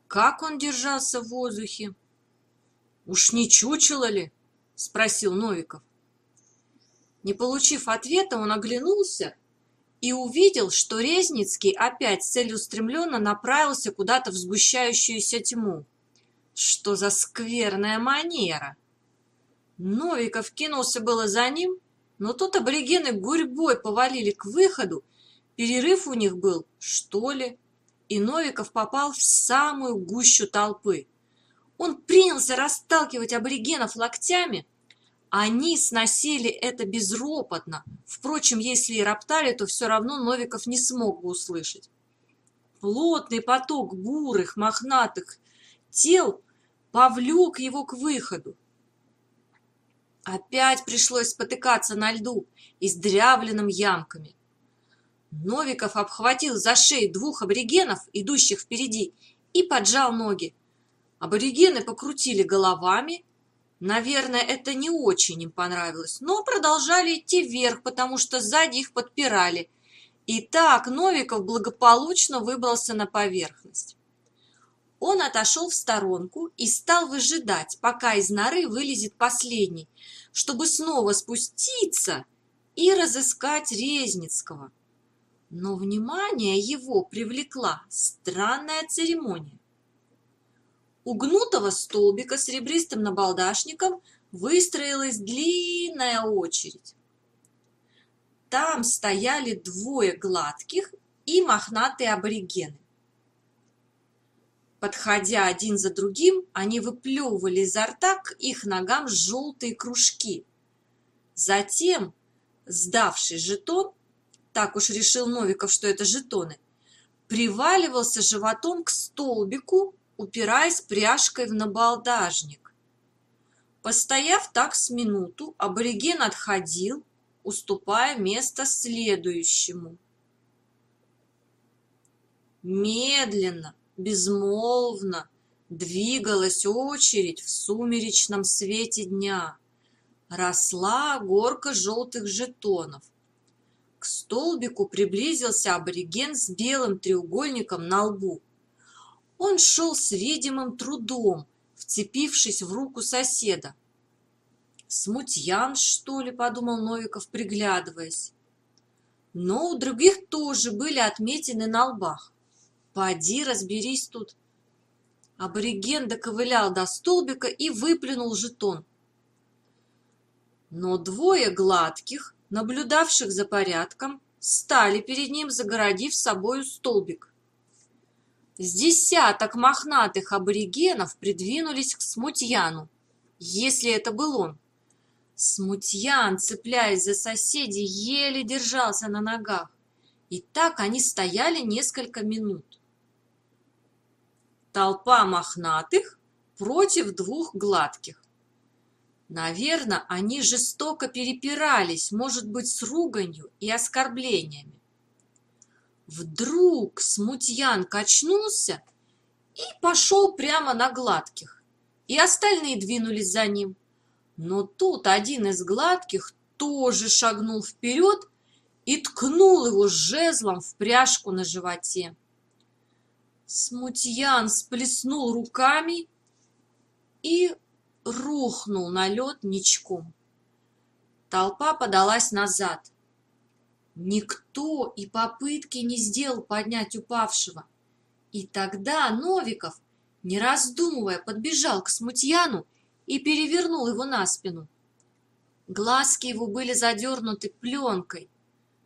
Как он держался в воздухе? Уж не чучело ли? Спросил Новиков. Не получив ответа, он оглянулся и увидел, что Резницкий опять целеустремленно направился куда-то в сгущающуюся тьму. Что за скверная манера! Новиков кинулся было за ним, но тут аборигены гурьбой повалили к выходу Перерыв у них был, что ли, и Новиков попал в самую гущу толпы. Он принялся расталкивать аборигенов локтями. Они сносили это безропотно. Впрочем, если и роптали, то все равно Новиков не смог бы услышать. Плотный поток бурых, мохнатых тел повлек его к выходу. Опять пришлось спотыкаться на льду, издрявленным ямками. Новиков обхватил за шею двух аборигенов, идущих впереди, и поджал ноги. Аборигены покрутили головами. Наверное, это не очень им понравилось, но продолжали идти вверх, потому что сзади их подпирали. И так Новиков благополучно выбрался на поверхность. Он отошел в сторонку и стал выжидать, пока из норы вылезет последний, чтобы снова спуститься и разыскать Резницкого но внимание его привлекла странная церемония. У гнутого столбика с ребристым набалдашником выстроилась длинная очередь. Там стояли двое гладких и мохнатые аборигены. Подходя один за другим, они выплевывали изо рта к их ногам желтые кружки. Затем, сдавший жетон, так уж решил Новиков, что это жетоны, приваливался животом к столбику, упираясь пряжкой в набалдажник. Постояв так с минуту, абориген отходил, уступая место следующему. Медленно, безмолвно двигалась очередь в сумеречном свете дня. Росла горка желтых жетонов. К столбику приблизился абориген с белым треугольником на лбу. Он шел с видимым трудом, вцепившись в руку соседа. «Смутьян, что ли?» – подумал Новиков, приглядываясь. Но у других тоже были отметины на лбах. Поди, разберись тут. Абориген доковылял до столбика и выплюнул жетон. Но двое гладких, наблюдавших за порядком, стали перед ним, загородив собою столбик. С десяток мохнатых аборигенов придвинулись к Смутьяну, если это был он. Смутьян, цепляясь за соседей, еле держался на ногах. И так они стояли несколько минут. Толпа мохнатых против двух гладких. Наверное, они жестоко перепирались, может быть, с руганью и оскорблениями. Вдруг смутьян качнулся и пошел прямо на гладких, и остальные двинулись за ним. Но тут один из гладких тоже шагнул вперед и ткнул его жезлом в пряжку на животе. Смутьян сплеснул руками и рухнул на лед ничком. Толпа подалась назад. Никто и попытки не сделал поднять упавшего. И тогда Новиков, не раздумывая, подбежал к Смутьяну и перевернул его на спину. Глазки его были задернуты пленкой,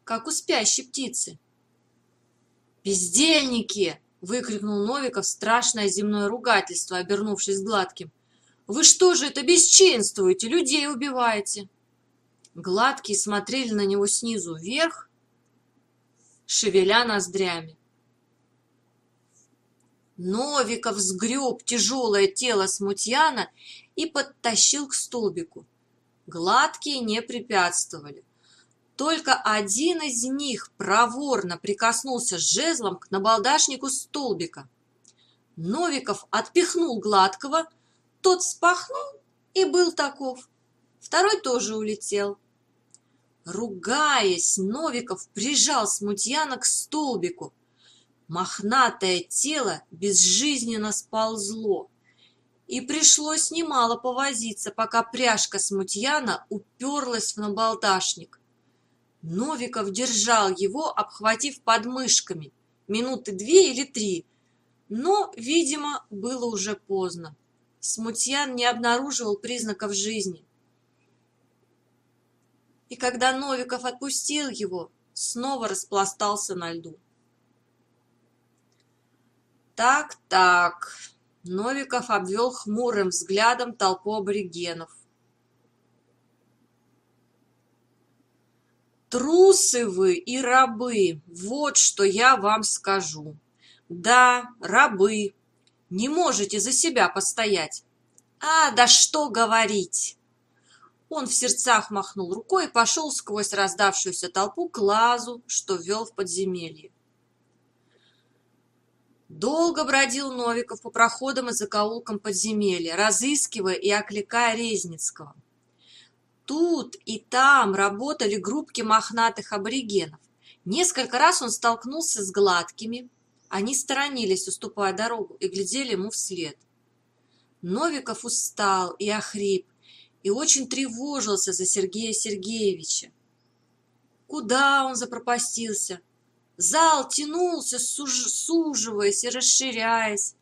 как у спящей птицы. «Бездельники!» выкрикнул Новиков страшное земное ругательство, обернувшись гладким. «Вы что же это бесчинствуете? Людей убиваете!» Гладкие смотрели на него снизу вверх, шевеля ноздрями. Новиков сгреб тяжелое тело смутьяна и подтащил к столбику. Гладкие не препятствовали. Только один из них проворно прикоснулся жезлом к набалдашнику столбика. Новиков отпихнул гладкого, тот спахнул и был таков. Второй тоже улетел. Ругаясь, Новиков прижал смутьяна к столбику. Мохнатое тело безжизненно сползло, и пришлось немало повозиться, пока пряжка смутьяна уперлась в набалдашник. Новиков держал его, обхватив подмышками, минуты две или три, но, видимо, было уже поздно. Смутьян не обнаруживал признаков жизни. И когда Новиков отпустил его, снова распластался на льду. Так-так, Новиков обвел хмурым взглядом толпу аборигенов. Трусы вы и рабы, вот что я вам скажу. Да, рабы, не можете за себя постоять. А, да что говорить! Он в сердцах махнул рукой и пошел сквозь раздавшуюся толпу к лазу, что вел в подземелье. Долго бродил Новиков по проходам и закоулкам подземелья, разыскивая и окликая Резницкого. Тут и там работали группки мохнатых аборигенов. Несколько раз он столкнулся с гладкими. Они сторонились, уступая дорогу, и глядели ему вслед. Новиков устал и охрип, и очень тревожился за Сергея Сергеевича. Куда он запропастился? Зал тянулся, суж... суживаясь и расширяясь.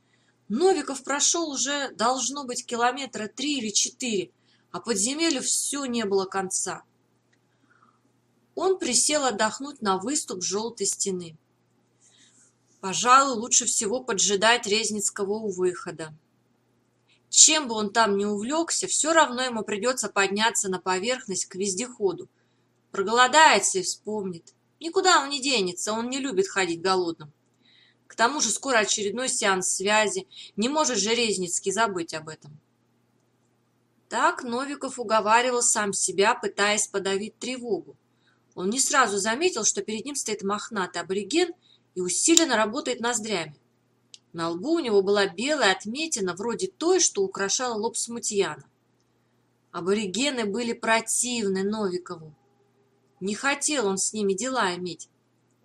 Новиков прошел уже, должно быть, километра три или четыре, а подземелью все не было конца. Он присел отдохнуть на выступ желтой стены. Пожалуй, лучше всего поджидать Резницкого у выхода. Чем бы он там ни увлекся, все равно ему придется подняться на поверхность к вездеходу. Проголодается и вспомнит. Никуда он не денется, он не любит ходить голодным. К тому же скоро очередной сеанс связи, не может же Резницкий забыть об этом. Так Новиков уговаривал сам себя, пытаясь подавить тревогу. Он не сразу заметил, что перед ним стоит мохнатый абориген и усиленно работает ноздрями. На лбу у него была белая отметина, вроде той, что украшала лоб смутьяна. Аборигены были противны Новикову. Не хотел он с ними дела иметь,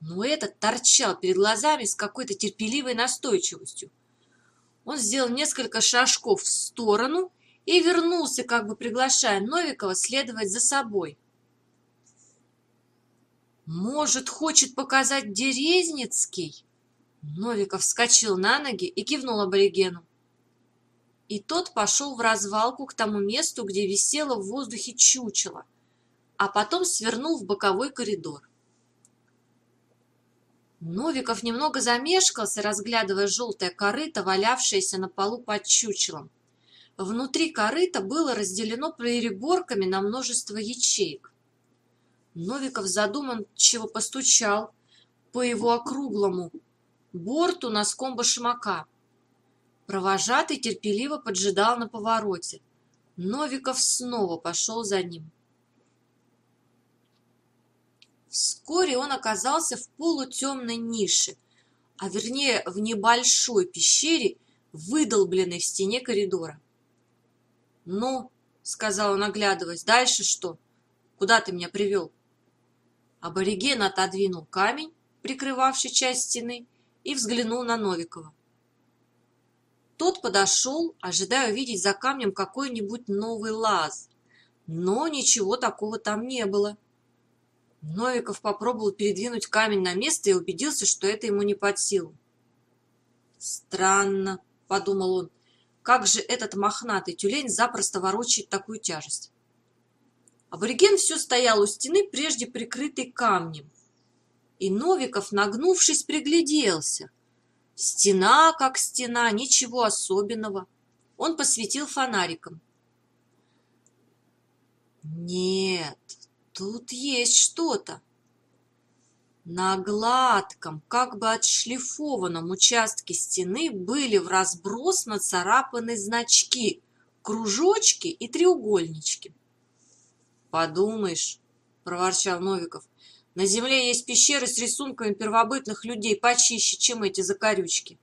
но этот торчал перед глазами с какой-то терпеливой настойчивостью. Он сделал несколько шажков в сторону и вернулся, как бы приглашая Новикова следовать за собой. Может, хочет показать Дерезницкий? Новиков вскочил на ноги и кивнул аборигену. И тот пошел в развалку к тому месту, где висело в воздухе чучело, а потом свернул в боковой коридор. Новиков немного замешкался, разглядывая желтое корыто, валявшееся на полу под чучелом. Внутри корыта было разделено переборками на множество ячеек. Новиков задумчиво постучал по его округлому борту носком башмака. Провожатый терпеливо поджидал на повороте. Новиков снова пошел за ним. Вскоре он оказался в полутемной нише, а вернее в небольшой пещере, выдолбленной в стене коридора. «Ну», — сказал он, оглядываясь, — «дальше что? Куда ты меня привел?» Абориген отодвинул камень, прикрывавший часть стены, и взглянул на Новикова. Тот подошел, ожидая увидеть за камнем какой-нибудь новый лаз, но ничего такого там не было. Новиков попробовал передвинуть камень на место и убедился, что это ему не под силу. «Странно», — подумал он, — «как же этот мохнатый тюлень запросто ворочает такую тяжесть?» Абориген все стоял у стены, прежде прикрытой камнем. И Новиков, нагнувшись, пригляделся. Стена как стена, ничего особенного. Он посветил фонариком. Нет, тут есть что-то. На гладком, как бы отшлифованном участке стены были в разброс нацарапаны значки, кружочки и треугольнички. «Подумаешь», — проворчал Новиков, — «на земле есть пещеры с рисунками первобытных людей почище, чем эти закорючки».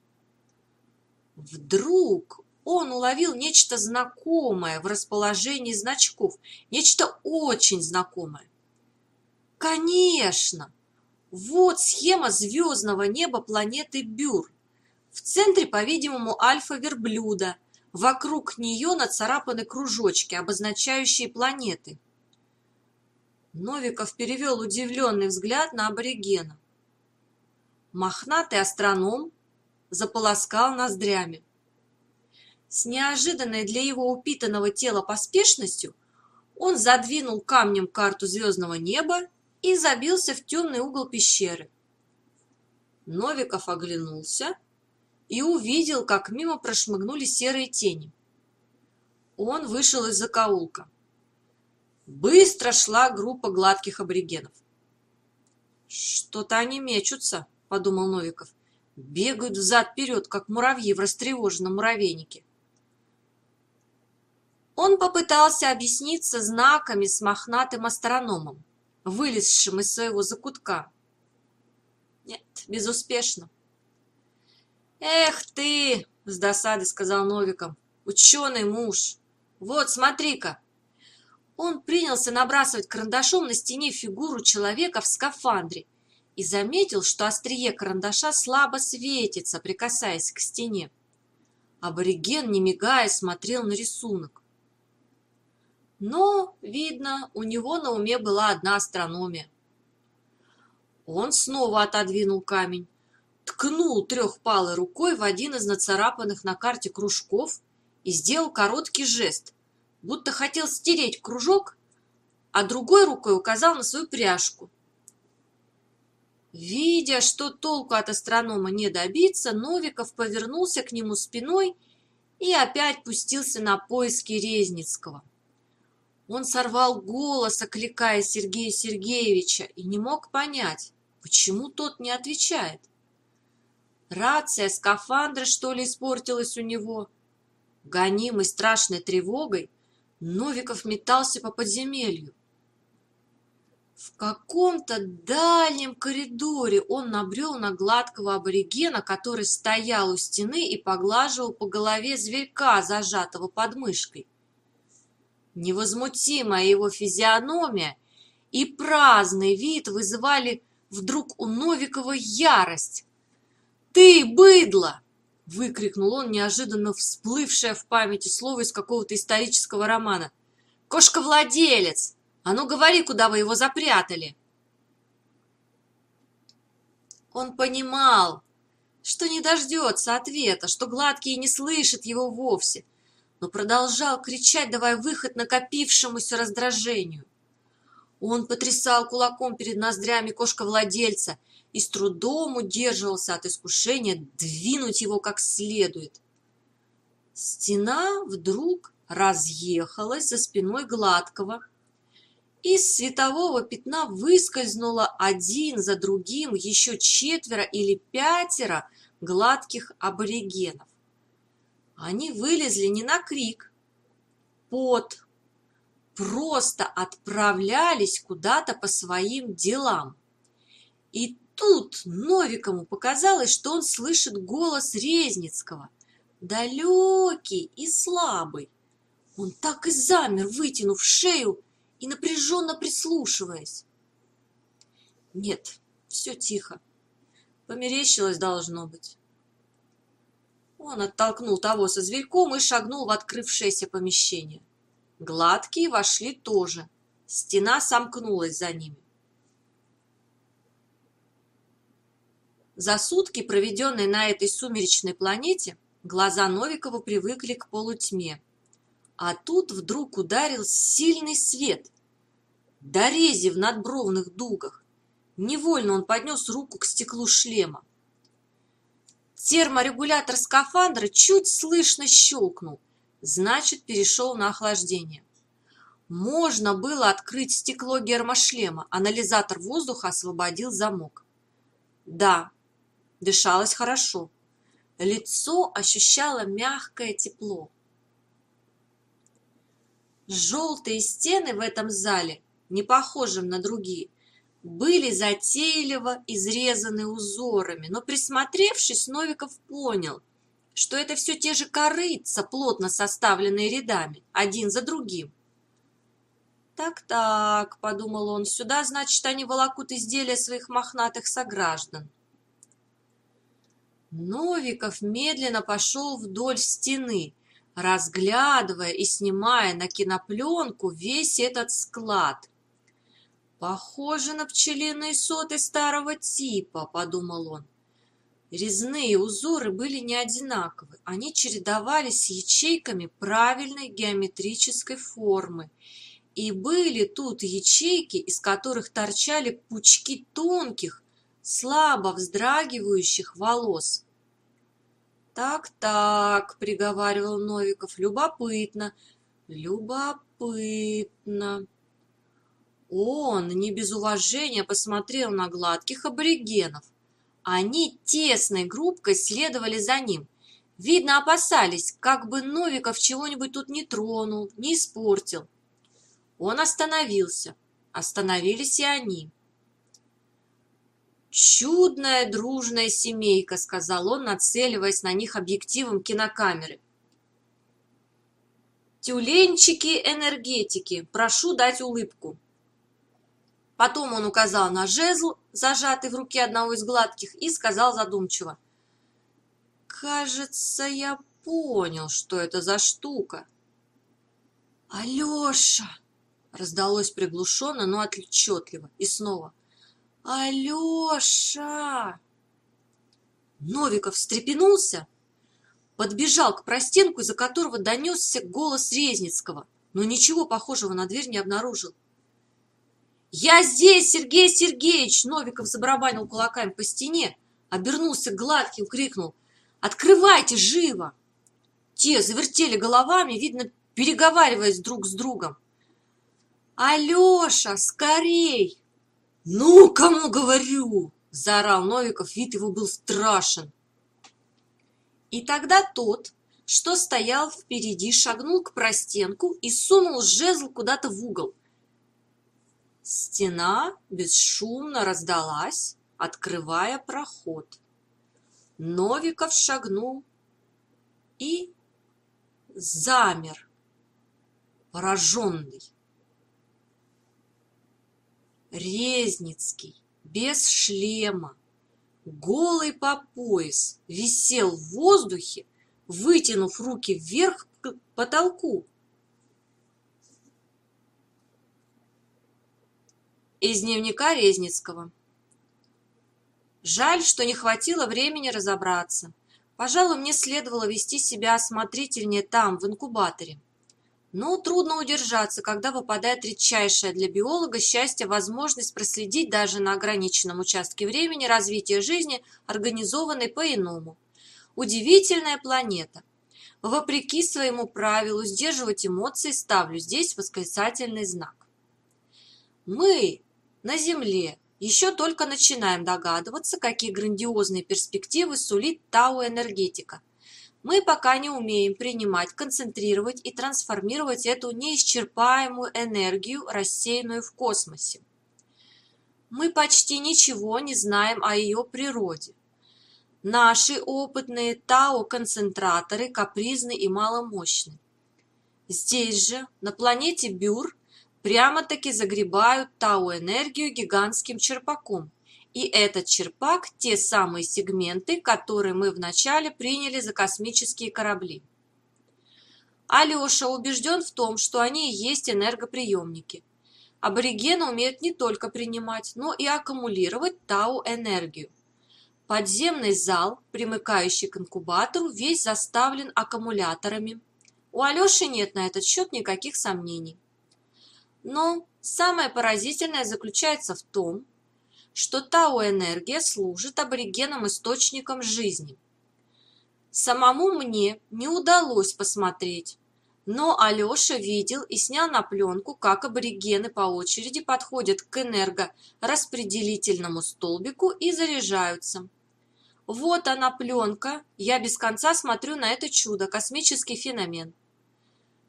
Вдруг он уловил нечто знакомое в расположении значков, нечто очень знакомое. Конечно! Вот схема звездного неба планеты Бюр. В центре, по-видимому, альфа-верблюда. Вокруг нее нацарапаны кружочки, обозначающие планеты. Новиков перевел удивленный взгляд на аборигена. Мохнатый астроном заполоскал ноздрями. С неожиданной для его упитанного тела поспешностью он задвинул камнем карту звездного неба и забился в темный угол пещеры. Новиков оглянулся и увидел, как мимо прошмыгнули серые тени. Он вышел из закоулка. Быстро шла группа гладких аборигенов. «Что-то они мечутся», — подумал Новиков. «Бегают взад-вперед, как муравьи в растревоженном муравейнике». Он попытался объясниться знаками с мохнатым астрономом, вылезшим из своего закутка. Нет, безуспешно. «Эх ты!» — с досадой сказал Новиков. «Ученый муж! Вот, смотри-ка, он принялся набрасывать карандашом на стене фигуру человека в скафандре и заметил, что острие карандаша слабо светится, прикасаясь к стене. Абориген, не мигая, смотрел на рисунок. Но, видно, у него на уме была одна астрономия. Он снова отодвинул камень, ткнул трехпалой рукой в один из нацарапанных на карте кружков и сделал короткий жест, будто хотел стереть кружок, а другой рукой указал на свою пряжку. Видя, что толку от астронома не добиться, Новиков повернулся к нему спиной и опять пустился на поиски Резницкого. Он сорвал голос, окликая Сергея Сергеевича, и не мог понять, почему тот не отвечает. Рация скафандра, что ли, испортилась у него? Гонимый страшной тревогой, Новиков метался по подземелью. В каком-то дальнем коридоре он набрел на гладкого аборигена, который стоял у стены и поглаживал по голове зверька, зажатого под мышкой. Невозмутимая его физиономия и праздный вид вызывали вдруг у Новикова ярость. «Ты, быдло!» — выкрикнул он, неожиданно всплывшее в памяти слово из какого-то исторического романа. «Кошка-владелец! А ну говори, куда вы его запрятали!» Он понимал, что не дождется ответа, что Гладкий не слышит его вовсе, но продолжал кричать, давая выход накопившемуся раздражению. Он потрясал кулаком перед ноздрями кошка-владельца и с трудом удерживался от искушения двинуть его как следует. Стена вдруг разъехалась за спиной Гладкого. Из светового пятна выскользнуло один за другим еще четверо или пятеро гладких аборигенов. Они вылезли не на крик, под, просто отправлялись куда-то по своим делам. И тут Новикому показалось, что он слышит голос Резницкого, далекий и слабый. Он так и замер, вытянув шею и напряженно прислушиваясь. Нет, все тихо. Померещилось должно быть. Он оттолкнул того со зверьком и шагнул в открывшееся помещение. Гладкие вошли тоже. Стена сомкнулась за ними. За сутки, проведенные на этой сумеречной планете, глаза Новикова привыкли к полутьме. А тут вдруг ударил сильный свет. Дорези в надбровных дугах. Невольно он поднес руку к стеклу шлема. Терморегулятор скафандра чуть слышно щелкнул, значит, перешел на охлаждение. Можно было открыть стекло гермошлема, анализатор воздуха освободил замок. Да, дышалось хорошо. Лицо ощущало мягкое тепло. Желтые стены в этом зале, не похожим на другие, были затейливо изрезаны узорами, но присмотревшись, Новиков понял, что это все те же корыца, плотно составленные рядами, один за другим. «Так-так», — подумал он, — «сюда, значит, они волокут изделия своих мохнатых сограждан». Новиков медленно пошел вдоль стены, разглядывая и снимая на кинопленку весь этот склад — Похоже на пчелиные соты старого типа, подумал он. Резные узоры были не одинаковы, они чередовались с ячейками правильной геометрической формы. И были тут ячейки, из которых торчали пучки тонких, слабо вздрагивающих волос. «Так-так», — приговаривал Новиков, — «любопытно, любопытно». Он не без уважения посмотрел на гладких аборигенов. Они тесной группкой следовали за ним. Видно, опасались, как бы Новиков чего-нибудь тут не тронул, не испортил. Он остановился. Остановились и они. «Чудная дружная семейка», — сказал он, нацеливаясь на них объективом кинокамеры. «Тюленчики-энергетики, прошу дать улыбку». Потом он указал на жезл, зажатый в руке одного из гладких, и сказал задумчиво. «Кажется, я понял, что это за штука». «Алеша!» — раздалось приглушенно, но отчетливо. И снова. «Алеша!» Новиков встрепенулся, подбежал к простенку, из-за которого донесся голос Резницкого, но ничего похожего на дверь не обнаружил. «Я здесь, Сергей Сергеевич!» Новиков забарабанил кулаками по стене, обернулся гладким, крикнул «Открывайте живо!» Те завертели головами, видно, переговариваясь друг с другом. «Алеша, скорей!» «Ну, кому говорю!» – заорал Новиков, вид его был страшен. И тогда тот, что стоял впереди, шагнул к простенку и сунул жезл куда-то в угол. Стена бесшумно раздалась, открывая проход. Новиков шагнул и замер, пораженный. Резницкий, без шлема, голый по пояс, висел в воздухе, вытянув руки вверх к потолку. Из дневника Резницкого. Жаль, что не хватило времени разобраться. Пожалуй, мне следовало вести себя осмотрительнее там, в инкубаторе. Но трудно удержаться, когда выпадает редчайшая для биолога счастье возможность проследить даже на ограниченном участке времени развитие жизни, организованной по-иному. Удивительная планета. Вопреки своему правилу сдерживать эмоции ставлю здесь восклицательный знак. Мы на Земле еще только начинаем догадываться, какие грандиозные перспективы сулит Тау-энергетика – мы пока не умеем принимать, концентрировать и трансформировать эту неисчерпаемую энергию, рассеянную в космосе. Мы почти ничего не знаем о ее природе. Наши опытные Тао-концентраторы капризны и маломощны. Здесь же, на планете Бюр, прямо-таки загребают Тау-энергию гигантским черпаком – и этот черпак – те самые сегменты, которые мы вначале приняли за космические корабли. Алеша убежден в том, что они и есть энергоприемники. Аборигены умеют не только принимать, но и аккумулировать тау-энергию. Подземный зал, примыкающий к инкубатору, весь заставлен аккумуляторами. У Алеши нет на этот счет никаких сомнений. Но самое поразительное заключается в том, что Тау-энергия служит аборигенам источником жизни. Самому мне не удалось посмотреть, но Алеша видел и снял на пленку, как аборигены по очереди подходят к энергораспределительному столбику и заряжаются. Вот она пленка, я без конца смотрю на это чудо, космический феномен.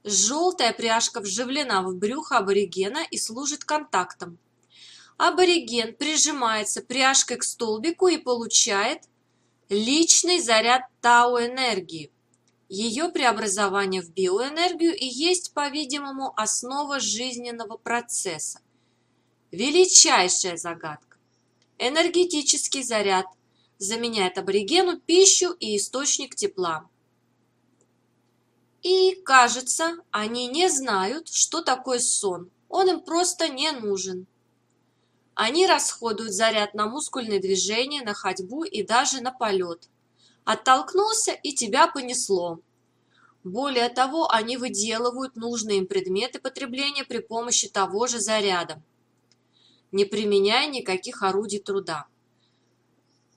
Желтая пряжка вживлена в брюхо аборигена и служит контактом. Абориген прижимается пряжкой к столбику и получает личный заряд тау-энергии. Ее преобразование в биоэнергию и есть, по-видимому, основа жизненного процесса. Величайшая загадка. Энергетический заряд заменяет аборигену пищу и источник тепла. И, кажется, они не знают, что такое сон. Он им просто не нужен. Они расходуют заряд на мускульные движения, на ходьбу и даже на полет. Оттолкнулся и тебя понесло. Более того, они выделывают нужные им предметы потребления при помощи того же заряда, не применяя никаких орудий труда.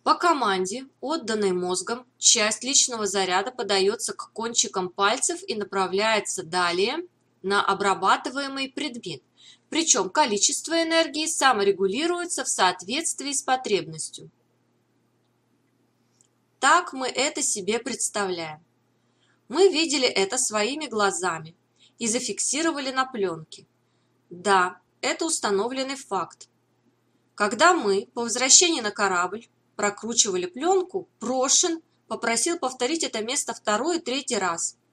По команде, отданной мозгом, часть личного заряда подается к кончикам пальцев и направляется далее на обрабатываемый предмет, причем количество энергии саморегулируется в соответствии с потребностью. Так мы это себе представляем. Мы видели это своими глазами и зафиксировали на пленке. Да, это установленный факт. Когда мы по возвращении на корабль прокручивали пленку, Прошин попросил повторить это место второй и третий раз –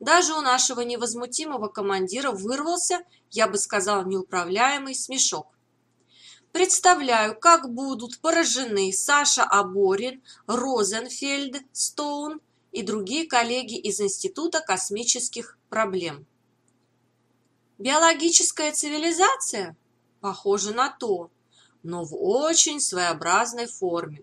даже у нашего невозмутимого командира вырвался, я бы сказал, неуправляемый смешок. Представляю, как будут поражены Саша Аборин, Розенфельд, Стоун и другие коллеги из Института космических проблем. Биологическая цивилизация? Похоже на то, но в очень своеобразной форме.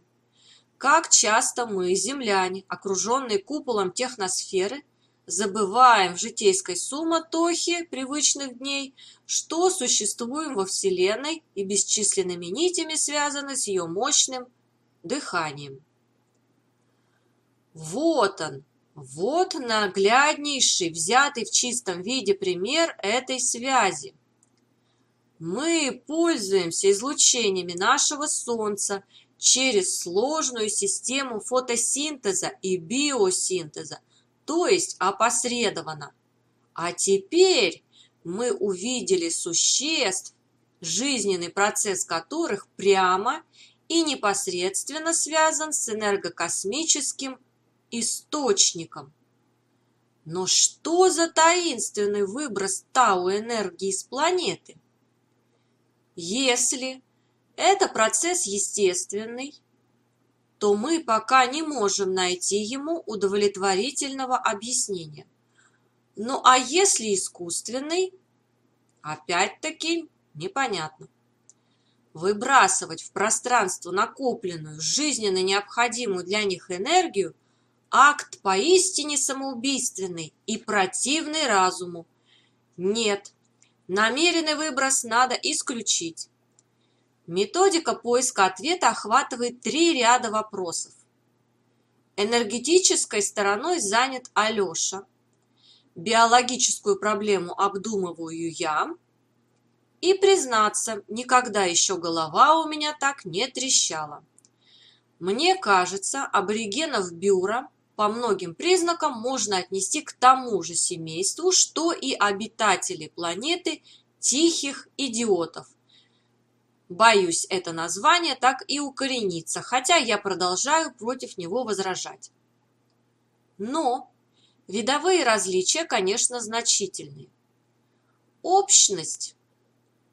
Как часто мы, земляне, окруженные куполом техносферы, забываем в житейской суматохе привычных дней, что существуем во Вселенной и бесчисленными нитями связаны с ее мощным дыханием. Вот он, вот нагляднейший, взятый в чистом виде пример этой связи. Мы пользуемся излучениями нашего Солнца через сложную систему фотосинтеза и биосинтеза, то есть опосредованно. А теперь мы увидели существ, жизненный процесс которых прямо и непосредственно связан с энергокосмическим источником. Но что за таинственный выброс тау-энергии с планеты? Если это процесс естественный, то мы пока не можем найти ему удовлетворительного объяснения. Ну а если искусственный, опять-таки непонятно. Выбрасывать в пространство накопленную, жизненно необходимую для них энергию – акт поистине самоубийственный и противный разуму. Нет, намеренный выброс надо исключить. Методика поиска ответа охватывает три ряда вопросов. Энергетической стороной занят Алеша. Биологическую проблему обдумываю я. И, признаться, никогда еще голова у меня так не трещала. Мне кажется, аборигенов Бюра по многим признакам можно отнести к тому же семейству, что и обитатели планеты тихих идиотов – Боюсь, это название так и укоренится, хотя я продолжаю против него возражать. Но видовые различия, конечно, значительны. Общность,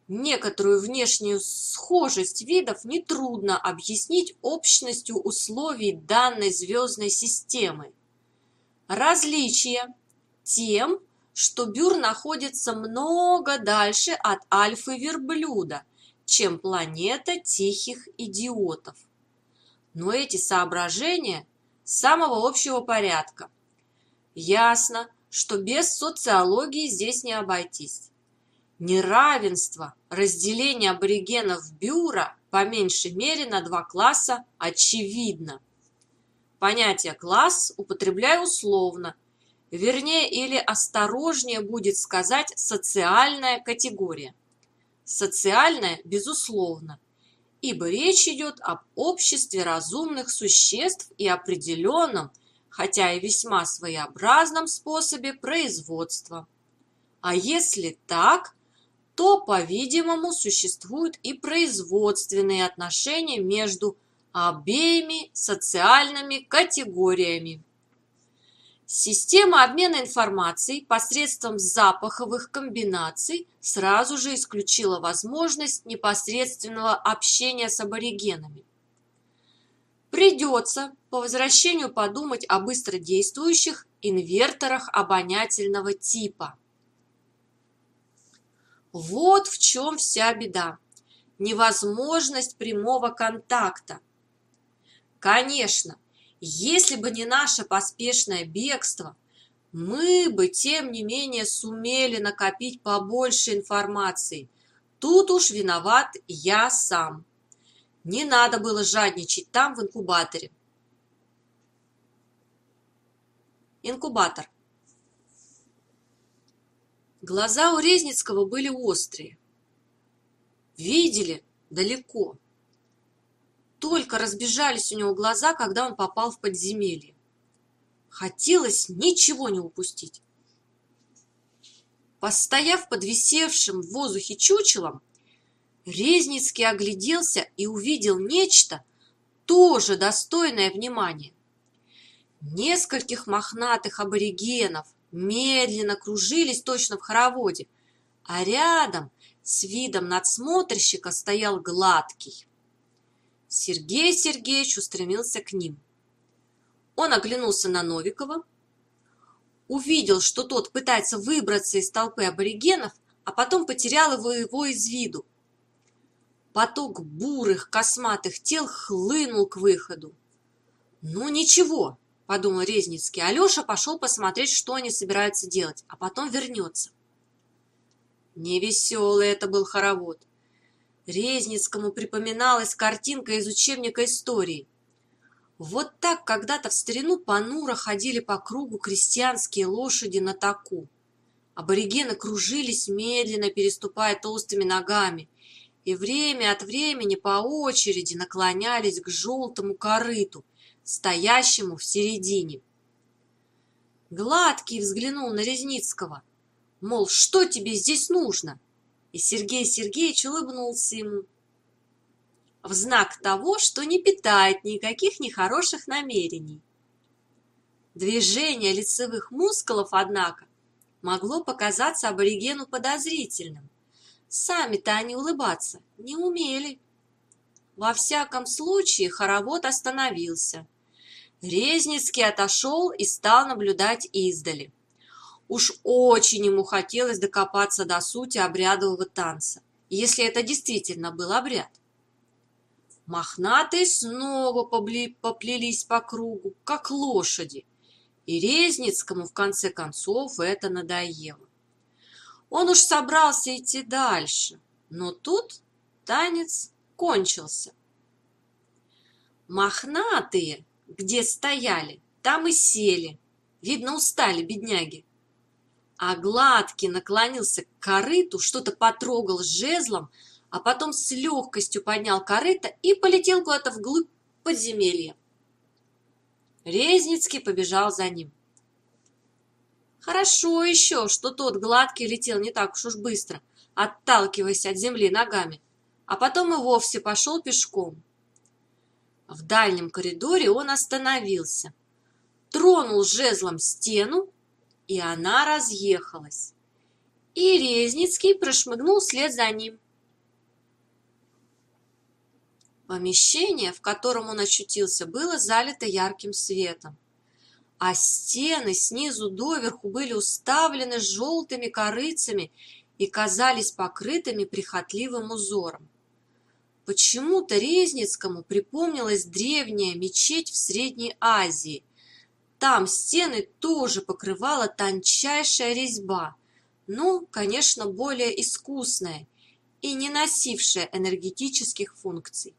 некоторую внешнюю схожесть видов нетрудно объяснить общностью условий данной звездной системы. Различия тем, что Бюр находится много дальше от Альфы-верблюда – чем планета тихих идиотов. Но эти соображения самого общего порядка. Ясно, что без социологии здесь не обойтись. Неравенство, разделение аборигенов бюро по меньшей мере на два класса очевидно. Понятие «класс» употребляю условно, вернее или осторожнее будет сказать «социальная категория». Социальное, безусловно, ибо речь идет об обществе разумных существ и определенном, хотя и весьма своеобразном способе производства. А если так, то, по-видимому, существуют и производственные отношения между обеими социальными категориями. Система обмена информацией посредством запаховых комбинаций сразу же исключила возможность непосредственного общения с аборигенами. Придется по возвращению подумать о быстродействующих инверторах обонятельного типа. Вот в чем вся беда. Невозможность прямого контакта. Конечно, если бы не наше поспешное бегство, мы бы, тем не менее, сумели накопить побольше информации. Тут уж виноват я сам. Не надо было жадничать там, в инкубаторе. Инкубатор. Глаза у Резницкого были острые. Видели далеко. Только разбежались у него глаза, когда он попал в подземелье. Хотелось ничего не упустить. Постояв под висевшим в воздухе чучелом, Резницкий огляделся и увидел нечто, тоже достойное внимания. Нескольких мохнатых аборигенов медленно кружились точно в хороводе, а рядом с видом надсмотрщика стоял гладкий. Сергей Сергеевич устремился к ним. Он оглянулся на Новикова, увидел, что тот пытается выбраться из толпы аборигенов, а потом потерял его, его из виду. Поток бурых косматых тел хлынул к выходу. Ну ничего, подумал Резницкий. Алеша пошел посмотреть, что они собираются делать, а потом вернется. Невеселый это был хоровод. Резницкому припоминалась картинка из учебника истории. Вот так когда-то в старину понуро ходили по кругу крестьянские лошади на таку. Аборигены кружились, медленно переступая толстыми ногами, и время от времени по очереди наклонялись к желтому корыту, стоящему в середине. Гладкий взглянул на Резницкого, мол, что тебе здесь нужно? И Сергей Сергеевич улыбнулся ему в знак того, что не питает никаких нехороших намерений. Движение лицевых мускулов, однако, могло показаться аборигену подозрительным. Сами-то они улыбаться не умели. Во всяком случае, хоровод остановился. Резницкий отошел и стал наблюдать издали. Уж очень ему хотелось докопаться до сути обрядового танца, если это действительно был обряд. Мохнатые снова поплелись по кругу, как лошади, и Резницкому в конце концов это надоело. Он уж собрался идти дальше, но тут танец кончился. Мохнатые, где стояли, там и сели. Видно, устали бедняги. А Гладкий наклонился к корыту, что-то потрогал жезлом, а потом с легкостью поднял корыто и полетел куда-то вглубь подземелья. Резницкий побежал за ним. Хорошо еще, что тот гладкий летел не так уж быстро, отталкиваясь от земли ногами, а потом и вовсе пошел пешком. В дальнем коридоре он остановился, тронул жезлом стену, и она разъехалась. И Резницкий прошмыгнул вслед за ним. Помещение, в котором он очутился, было залито ярким светом, а стены снизу доверху были уставлены желтыми корыцами и казались покрытыми прихотливым узором. Почему-то Резницкому припомнилась древняя мечеть в Средней Азии. Там стены тоже покрывала тончайшая резьба, ну, конечно, более искусная и не носившая энергетических функций.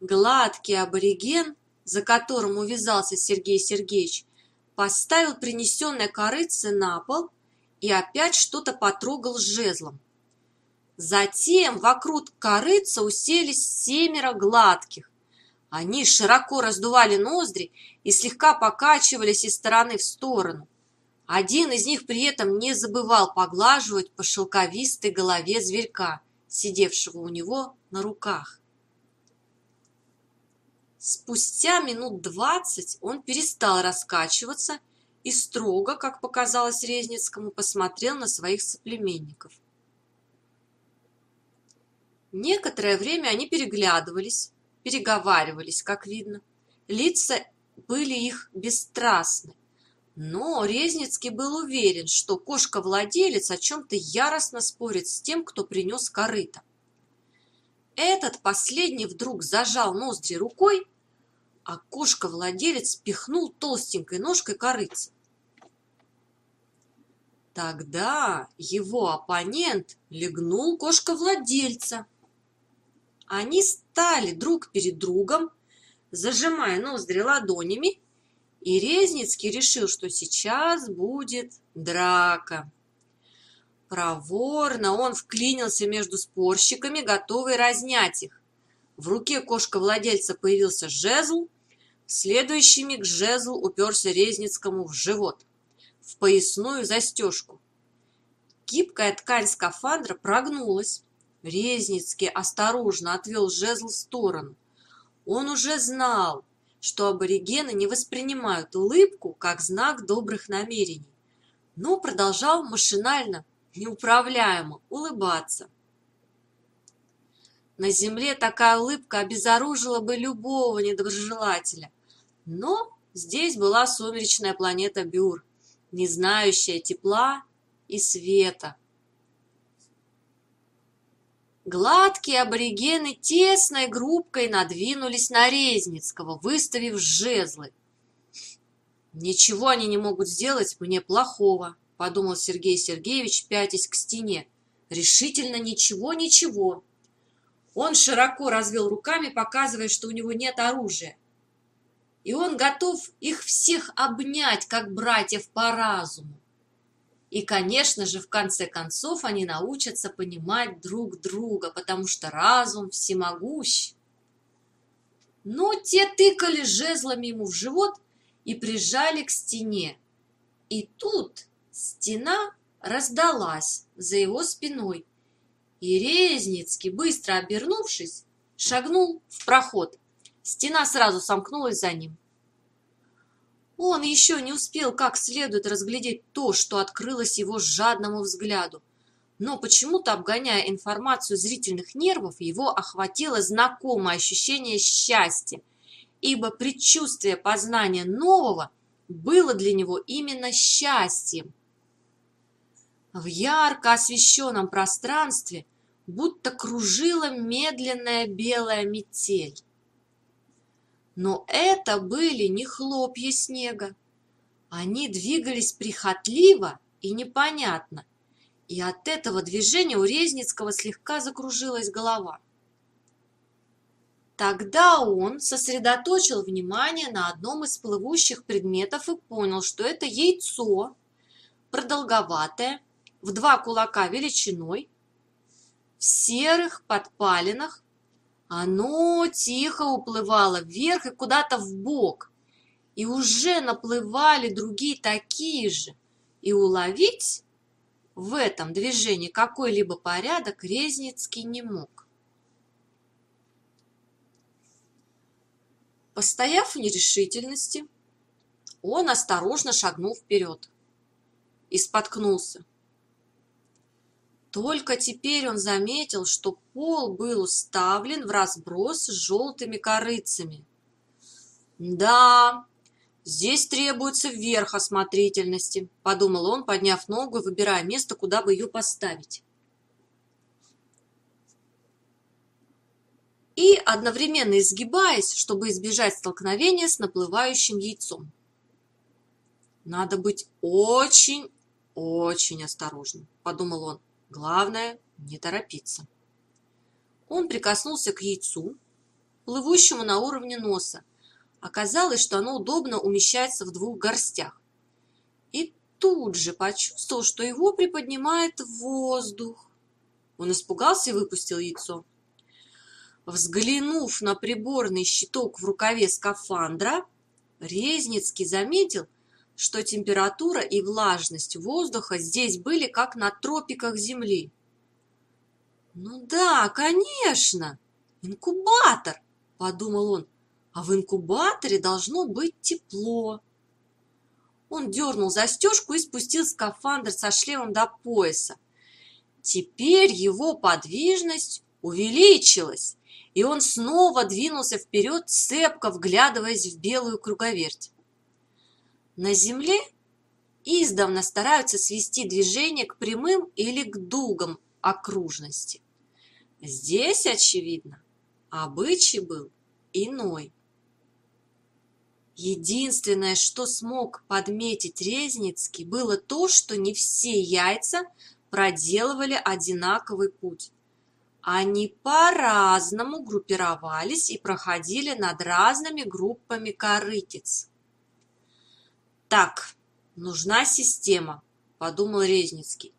Гладкий абориген, за которым увязался Сергей Сергеевич, поставил принесенное корыце на пол и опять что-то потрогал жезлом. Затем вокруг корыца уселись семеро гладких. Они широко раздували ноздри и слегка покачивались из стороны в сторону. Один из них при этом не забывал поглаживать по шелковистой голове зверька, сидевшего у него на руках. Спустя минут двадцать он перестал раскачиваться и строго, как показалось Резницкому, посмотрел на своих соплеменников. Некоторое время они переглядывались, переговаривались, как видно. Лица были их бесстрастны. Но Резницкий был уверен, что кошка-владелец о чем-то яростно спорит с тем, кто принес корыто. Этот последний вдруг зажал ноздри рукой а кошка-владелец пихнул толстенькой ножкой корыца. Тогда его оппонент легнул кошка-владельца. Они стали друг перед другом, зажимая ноздри ладонями, и Резницкий решил, что сейчас будет драка. Проворно он вклинился между спорщиками, готовый разнять их. В руке кошка-владельца появился жезл, следующий миг жезл уперся Резницкому в живот, в поясную застежку. Гибкая ткань скафандра прогнулась. Резницкий осторожно отвел жезл в сторону. Он уже знал, что аборигены не воспринимают улыбку как знак добрых намерений, но продолжал машинально, неуправляемо улыбаться. На земле такая улыбка обезоружила бы любого недоброжелателя. Но здесь была сумеречная планета Бюр, не знающая тепла и света. Гладкие аборигены тесной группкой надвинулись на Резницкого, выставив жезлы. «Ничего они не могут сделать мне плохого», — подумал Сергей Сергеевич, пятясь к стене. «Решительно ничего, ничего». Он широко развел руками, показывая, что у него нет оружия. И он готов их всех обнять, как братьев по разуму. И, конечно же, в конце концов они научатся понимать друг друга, потому что разум всемогущ. Но те тыкали жезлами ему в живот и прижали к стене. И тут стена раздалась за его спиной, и Резницкий, быстро обернувшись, шагнул в проход. Стена сразу сомкнулась за ним. Он еще не успел как следует разглядеть то, что открылось его жадному взгляду. Но почему-то, обгоняя информацию зрительных нервов, его охватило знакомое ощущение счастья, ибо предчувствие познания нового было для него именно счастьем. В ярко освещенном пространстве будто кружила медленная белая метель. Но это были не хлопья снега. Они двигались прихотливо и непонятно, и от этого движения у Резницкого слегка закружилась голова. Тогда он сосредоточил внимание на одном из плывущих предметов и понял, что это яйцо, продолговатое, в два кулака величиной, в серых подпалинах оно тихо уплывало вверх и куда-то в бок, и уже наплывали другие такие же, и уловить в этом движении какой-либо порядок Резницкий не мог. Постояв в нерешительности, он осторожно шагнул вперед и споткнулся. Только теперь он заметил, что пол был уставлен в разброс с желтыми корыцами. «Да, здесь требуется верх осмотрительности», – подумал он, подняв ногу и выбирая место, куда бы ее поставить. И одновременно изгибаясь, чтобы избежать столкновения с наплывающим яйцом. «Надо быть очень-очень осторожным», – подумал он. Главное – не торопиться. Он прикоснулся к яйцу, плывущему на уровне носа. Оказалось, что оно удобно умещается в двух горстях. И тут же почувствовал, что его приподнимает воздух. Он испугался и выпустил яйцо. Взглянув на приборный щиток в рукаве скафандра, Резницкий заметил, что температура и влажность воздуха здесь были как на тропиках Земли. «Ну да, конечно! Инкубатор!» – подумал он. «А в инкубаторе должно быть тепло». Он дернул застежку и спустил скафандр со шлемом до пояса. Теперь его подвижность увеличилась, и он снова двинулся вперед, цепко вглядываясь в белую круговерть. На Земле издавна стараются свести движение к прямым или к дугам окружности. Здесь, очевидно, обычай был иной. Единственное, что смог подметить Резницкий, было то, что не все яйца проделывали одинаковый путь. Они по-разному группировались и проходили над разными группами корытиц. Так, нужна система, подумал Резницкий,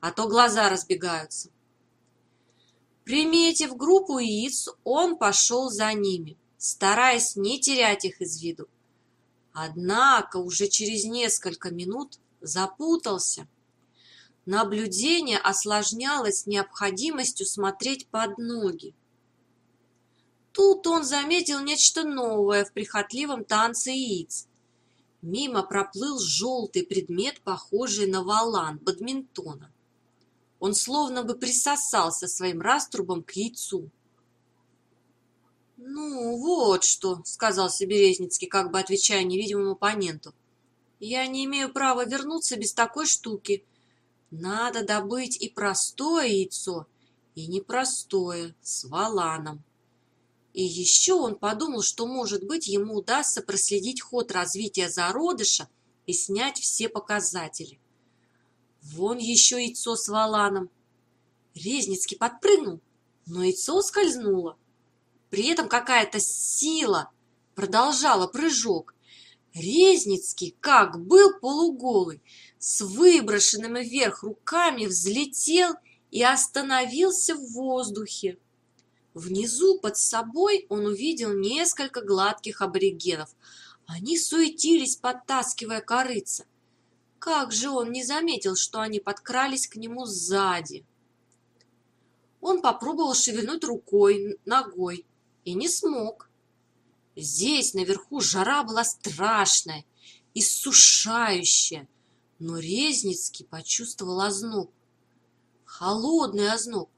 а то глаза разбегаются. Приметив группу яиц, он пошел за ними, стараясь не терять их из виду. Однако уже через несколько минут запутался. Наблюдение осложнялось необходимостью смотреть под ноги. Тут он заметил нечто новое в прихотливом танце яиц. Мимо проплыл желтый предмет, похожий на валан бадминтона. Он словно бы присосался своим раструбом к яйцу. «Ну, вот что», — сказал себе Резницкий, как бы отвечая невидимому оппоненту. «Я не имею права вернуться без такой штуки. Надо добыть и простое яйцо, и непростое, с валаном. И еще он подумал, что, может быть, ему удастся проследить ход развития зародыша и снять все показатели. Вон еще яйцо с валаном. Резницкий подпрыгнул, но яйцо скользнуло. При этом какая-то сила продолжала прыжок. Резницкий, как был полуголый, с выброшенными вверх руками взлетел и остановился в воздухе. Внизу под собой он увидел несколько гладких аборигенов. Они суетились, подтаскивая корыца. Как же он не заметил, что они подкрались к нему сзади? Он попробовал шевельнуть рукой, ногой и не смог. Здесь наверху жара была страшная, иссушающая, но Резницкий почувствовал озноб. Холодный озноб.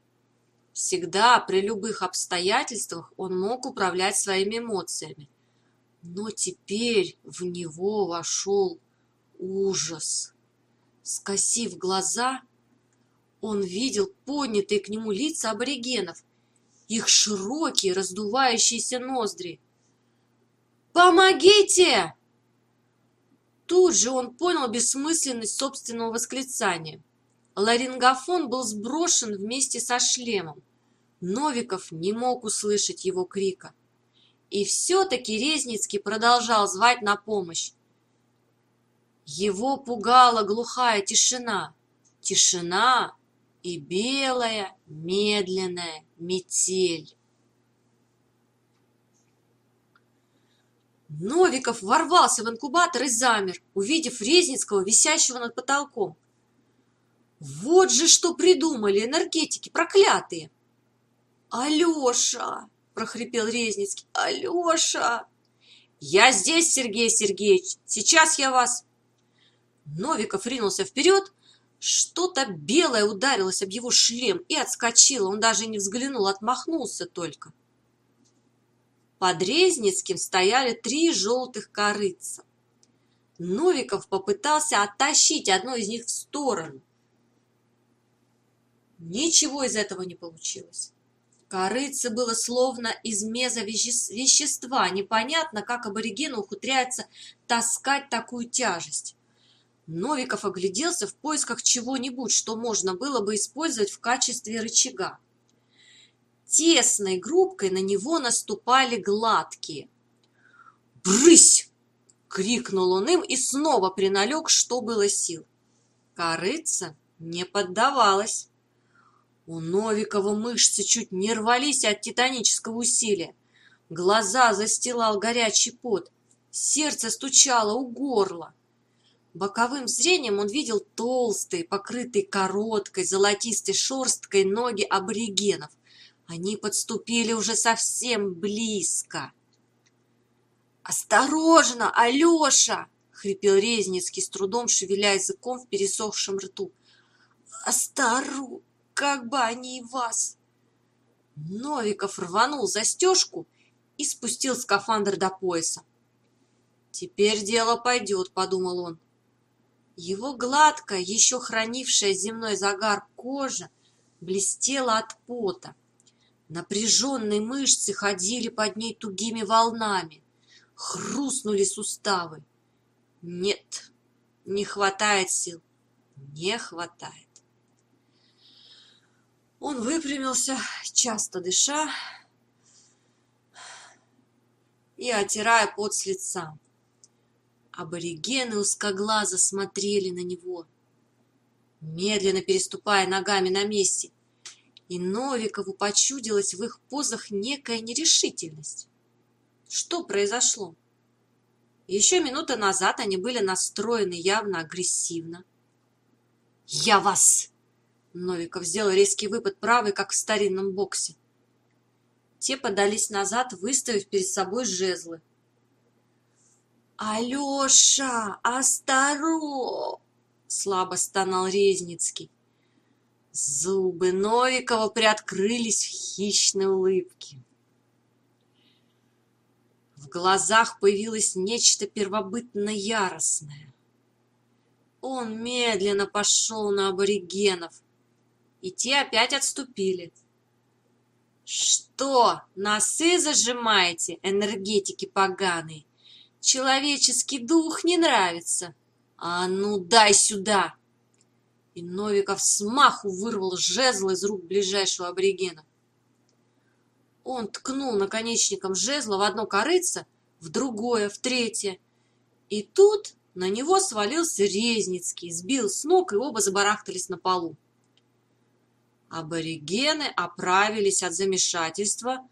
Всегда при любых обстоятельствах он мог управлять своими эмоциями. Но теперь в него вошел ужас. Скосив глаза, он видел поднятые к нему лица аборигенов, их широкие раздувающиеся ноздри. «Помогите!» Тут же он понял бессмысленность собственного восклицания. Ларингофон был сброшен вместе со шлемом. Новиков не мог услышать его крика. И все-таки Резницкий продолжал звать на помощь. Его пугала глухая тишина. Тишина и белая медленная метель. Новиков ворвался в инкубатор и замер, увидев Резницкого, висящего над потолком. Вот же что придумали энергетики проклятые! «Алеша!» – прохрипел Резницкий. «Алеша!» «Я здесь, Сергей Сергеевич! Сейчас я вас...» Новиков ринулся вперед, что-то белое ударилось об его шлем и отскочило. Он даже не взглянул, отмахнулся только. Под Резницким стояли три желтых корыца. Новиков попытался оттащить одно из них в сторону. Ничего из этого не получилось. Корыце было словно из мезовещества. Непонятно, как аборигены ухутряются таскать такую тяжесть. Новиков огляделся в поисках чего-нибудь, что можно было бы использовать в качестве рычага. Тесной группкой на него наступали гладкие. «Брысь!» — крикнул он им и снова приналег, что было сил. Корыца не поддавалась. У Новикова мышцы чуть не рвались от титанического усилия. Глаза застилал горячий пот, сердце стучало у горла. Боковым зрением он видел толстые, покрытые короткой, золотистой шерсткой ноги аборигенов. Они подступили уже совсем близко. «Осторожно, Алеша!» — хрипел Резницкий, с трудом шевеля языком в пересохшем рту. «Остору! Как бы они и вас!» Новиков рванул застежку и спустил скафандр до пояса. «Теперь дело пойдет», — подумал он. Его гладкая, еще хранившая земной загар кожа блестела от пота. Напряженные мышцы ходили под ней тугими волнами. Хрустнули суставы. Нет, не хватает сил. Не хватает. Он выпрямился, часто дыша и отирая пот с лица. Аборигены узкоглазо смотрели на него, медленно переступая ногами на месте, и Новикову почудилась в их позах некая нерешительность. Что произошло? Еще минута назад они были настроены явно агрессивно. «Я вас!» Новиков сделал резкий выпад правой, как в старинном боксе. Те подались назад, выставив перед собой жезлы. «Алеша, осторо!» — слабо стонал Резницкий. Зубы Новикова приоткрылись в хищной улыбке. В глазах появилось нечто первобытно яростное. Он медленно пошел на аборигенов, и те опять отступили. Что, носы зажимаете, энергетики поганые? Человеческий дух не нравится. А ну дай сюда! И Новиков смаху вырвал жезл из рук ближайшего аборигена. Он ткнул наконечником жезла в одно корыце, в другое, в третье. И тут на него свалился Резницкий, сбил с ног, и оба забарахтались на полу. Аборигены оправились от замешательства,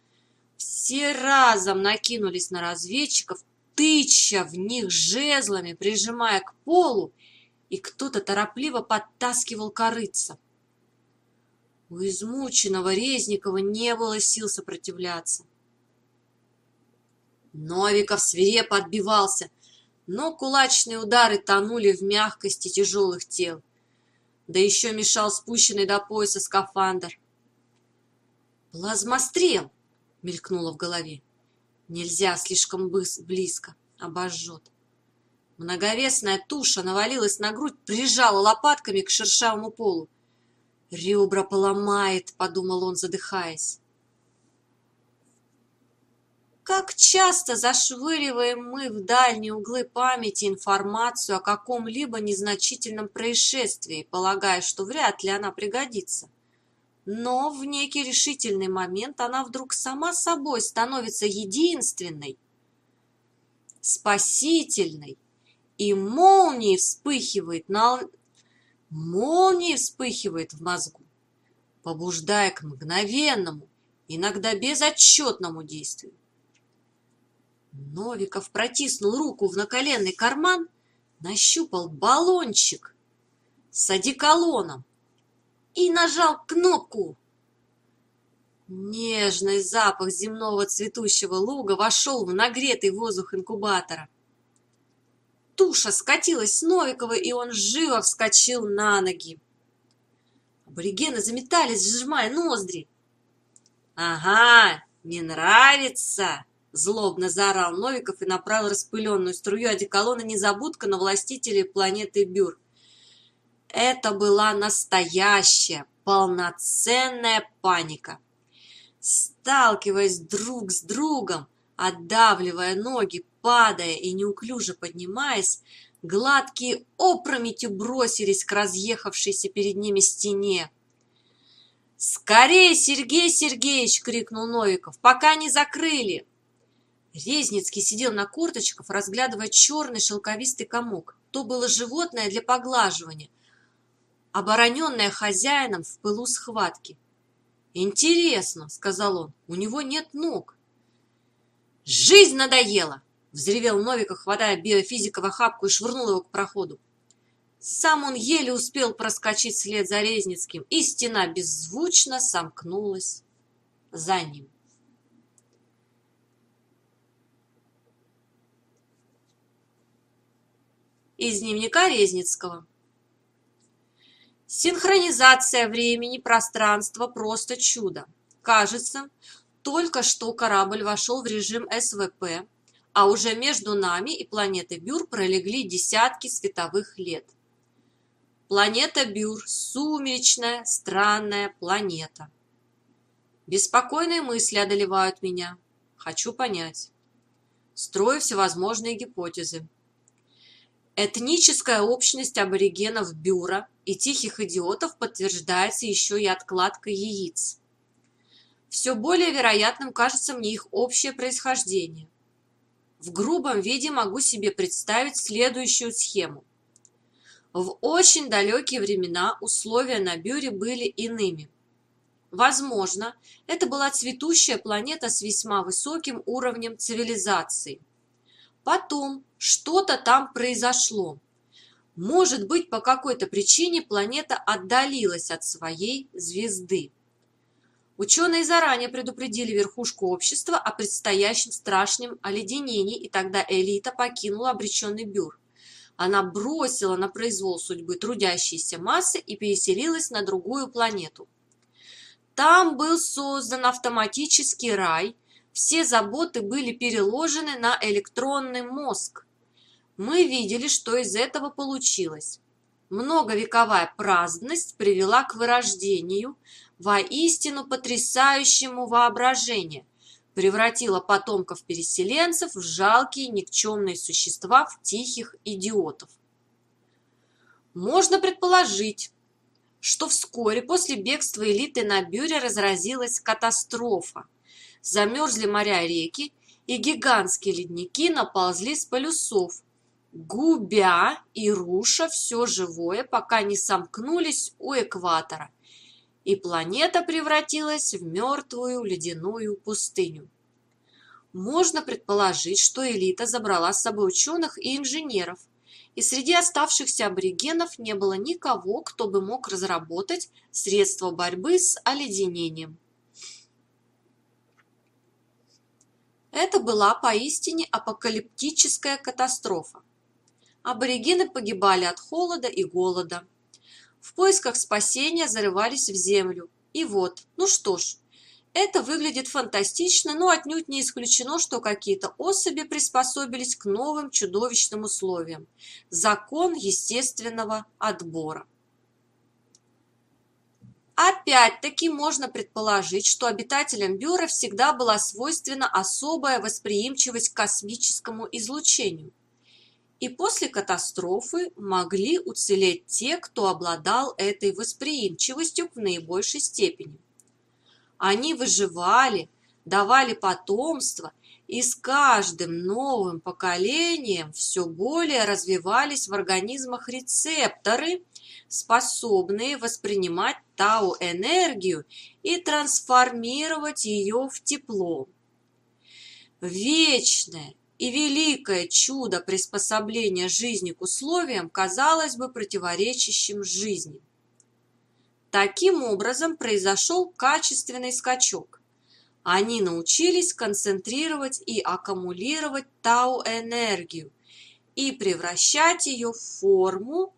все разом накинулись на разведчиков, тыча в них жезлами, прижимая к полу, и кто-то торопливо подтаскивал корыца. У измученного Резникова не было сил сопротивляться. Новиков свирепо отбивался, но кулачные удары тонули в мягкости тяжелых тел. Да еще мешал спущенный до пояса скафандр. «Плазмострел!» — мелькнуло в голове. «Нельзя слишком близко, обожжет». Многовесная туша навалилась на грудь, прижала лопатками к шершавому полу. «Ребра поломает», — подумал он, задыхаясь. Как часто зашвыриваем мы в дальние углы памяти информацию о каком-либо незначительном происшествии, полагая, что вряд ли она пригодится. Но в некий решительный момент она вдруг сама собой становится единственной, спасительной, и молнией вспыхивает на молнией вспыхивает в мозгу, побуждая к мгновенному, иногда безотчетному действию. Новиков протиснул руку в наколенный карман, нащупал баллончик с одеколоном и нажал кнопку. Нежный запах земного цветущего луга вошел в нагретый воздух инкубатора туша скатилась с Новикова, и он живо вскочил на ноги. Аборигены заметались, сжимая ноздри. «Ага, не нравится!» Злобно заорал Новиков и направил распыленную струю одеколона незабудка на властителей планеты Бюр. Это была настоящая, полноценная паника. Сталкиваясь друг с другом, отдавливая ноги, падая и неуклюже поднимаясь, гладкие опрометью бросились к разъехавшейся перед ними стене. «Скорее, Сергей Сергеевич!» — крикнул Новиков. «Пока не закрыли!» Резницкий сидел на корточках, разглядывая черный шелковистый комок. То было животное для поглаживания, обороненное хозяином в пылу схватки. «Интересно», — сказал он, — «у него нет ног». «Жизнь надоела!» Взревел Новиков, хватая биофизика в охапку и швырнул его к проходу. Сам он еле успел проскочить вслед за Резницким, и стена беззвучно сомкнулась за ним. Из дневника Резницкого. Синхронизация времени, пространства – просто чудо. Кажется, только что корабль вошел в режим СВП, а уже между нами и планетой Бюр пролегли десятки световых лет. Планета Бюр – сумеречная, странная планета. Беспокойные мысли одолевают меня. Хочу понять. Строю всевозможные гипотезы. Этническая общность аборигенов Бюра и тихих идиотов подтверждается еще и откладкой яиц. Все более вероятным кажется мне их общее происхождение – в грубом виде могу себе представить следующую схему. В очень далекие времена условия на Бюре были иными. Возможно, это была цветущая планета с весьма высоким уровнем цивилизации. Потом что-то там произошло. Может быть, по какой-то причине планета отдалилась от своей звезды. Ученые заранее предупредили верхушку общества о предстоящем страшном оледенении, и тогда элита покинула обреченный бюр. Она бросила на произвол судьбы трудящиеся массы и переселилась на другую планету. Там был создан автоматический рай, все заботы были переложены на электронный мозг. Мы видели, что из этого получилось. Многовековая праздность привела к вырождению, воистину потрясающему воображение, превратила потомков переселенцев в жалкие никчемные существа, в тихих идиотов. Можно предположить, что вскоре после бегства элиты на Бюре разразилась катастрофа. Замерзли моря реки, и гигантские ледники наползли с полюсов, губя и руша все живое, пока не сомкнулись у экватора, и планета превратилась в мертвую ледяную пустыню. Можно предположить, что элита забрала с собой ученых и инженеров, и среди оставшихся аборигенов не было никого, кто бы мог разработать средства борьбы с оледенением. Это была поистине апокалиптическая катастрофа. Аборигены погибали от холода и голода. В поисках спасения зарывались в землю. И вот, ну что ж, это выглядит фантастично, но отнюдь не исключено, что какие-то особи приспособились к новым чудовищным условиям. Закон естественного отбора. Опять-таки можно предположить, что обитателям Бюра всегда была свойственна особая восприимчивость к космическому излучению и после катастрофы могли уцелеть те, кто обладал этой восприимчивостью в наибольшей степени. Они выживали, давали потомство, и с каждым новым поколением все более развивались в организмах рецепторы, способные воспринимать тау-энергию и трансформировать ее в тепло. Вечное, и великое чудо приспособления жизни к условиям казалось бы противоречащим жизни. Таким образом произошел качественный скачок. Они научились концентрировать и аккумулировать тау-энергию и превращать ее в форму,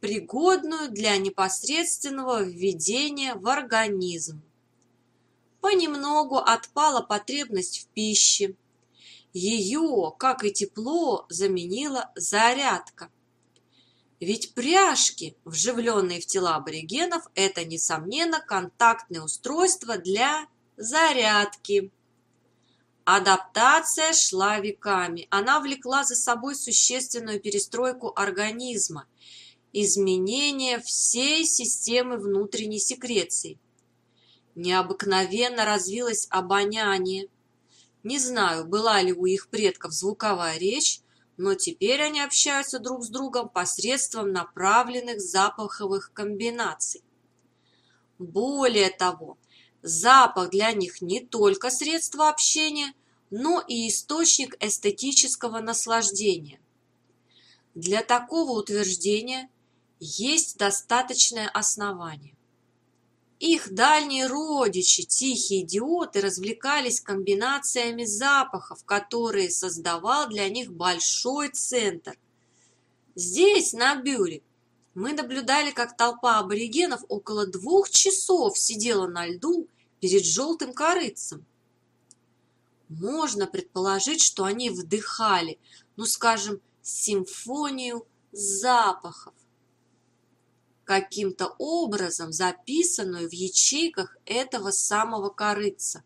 пригодную для непосредственного введения в организм. Понемногу отпала потребность в пище, ее, как и тепло, заменила зарядка. Ведь пряжки, вживленные в тела аборигенов, это, несомненно, контактное устройство для зарядки. Адаптация шла веками. Она влекла за собой существенную перестройку организма, изменение всей системы внутренней секреции. Необыкновенно развилось обоняние, не знаю, была ли у их предков звуковая речь, но теперь они общаются друг с другом посредством направленных запаховых комбинаций. Более того, запах для них не только средство общения, но и источник эстетического наслаждения. Для такого утверждения есть достаточное основание. Их дальние родичи, тихие идиоты, развлекались комбинациями запахов, которые создавал для них большой центр. Здесь, на Бюре, мы наблюдали, как толпа аборигенов около двух часов сидела на льду перед желтым корыцем. Можно предположить, что они вдыхали, ну, скажем, симфонию запахов каким-то образом записанную в ячейках этого самого корыца.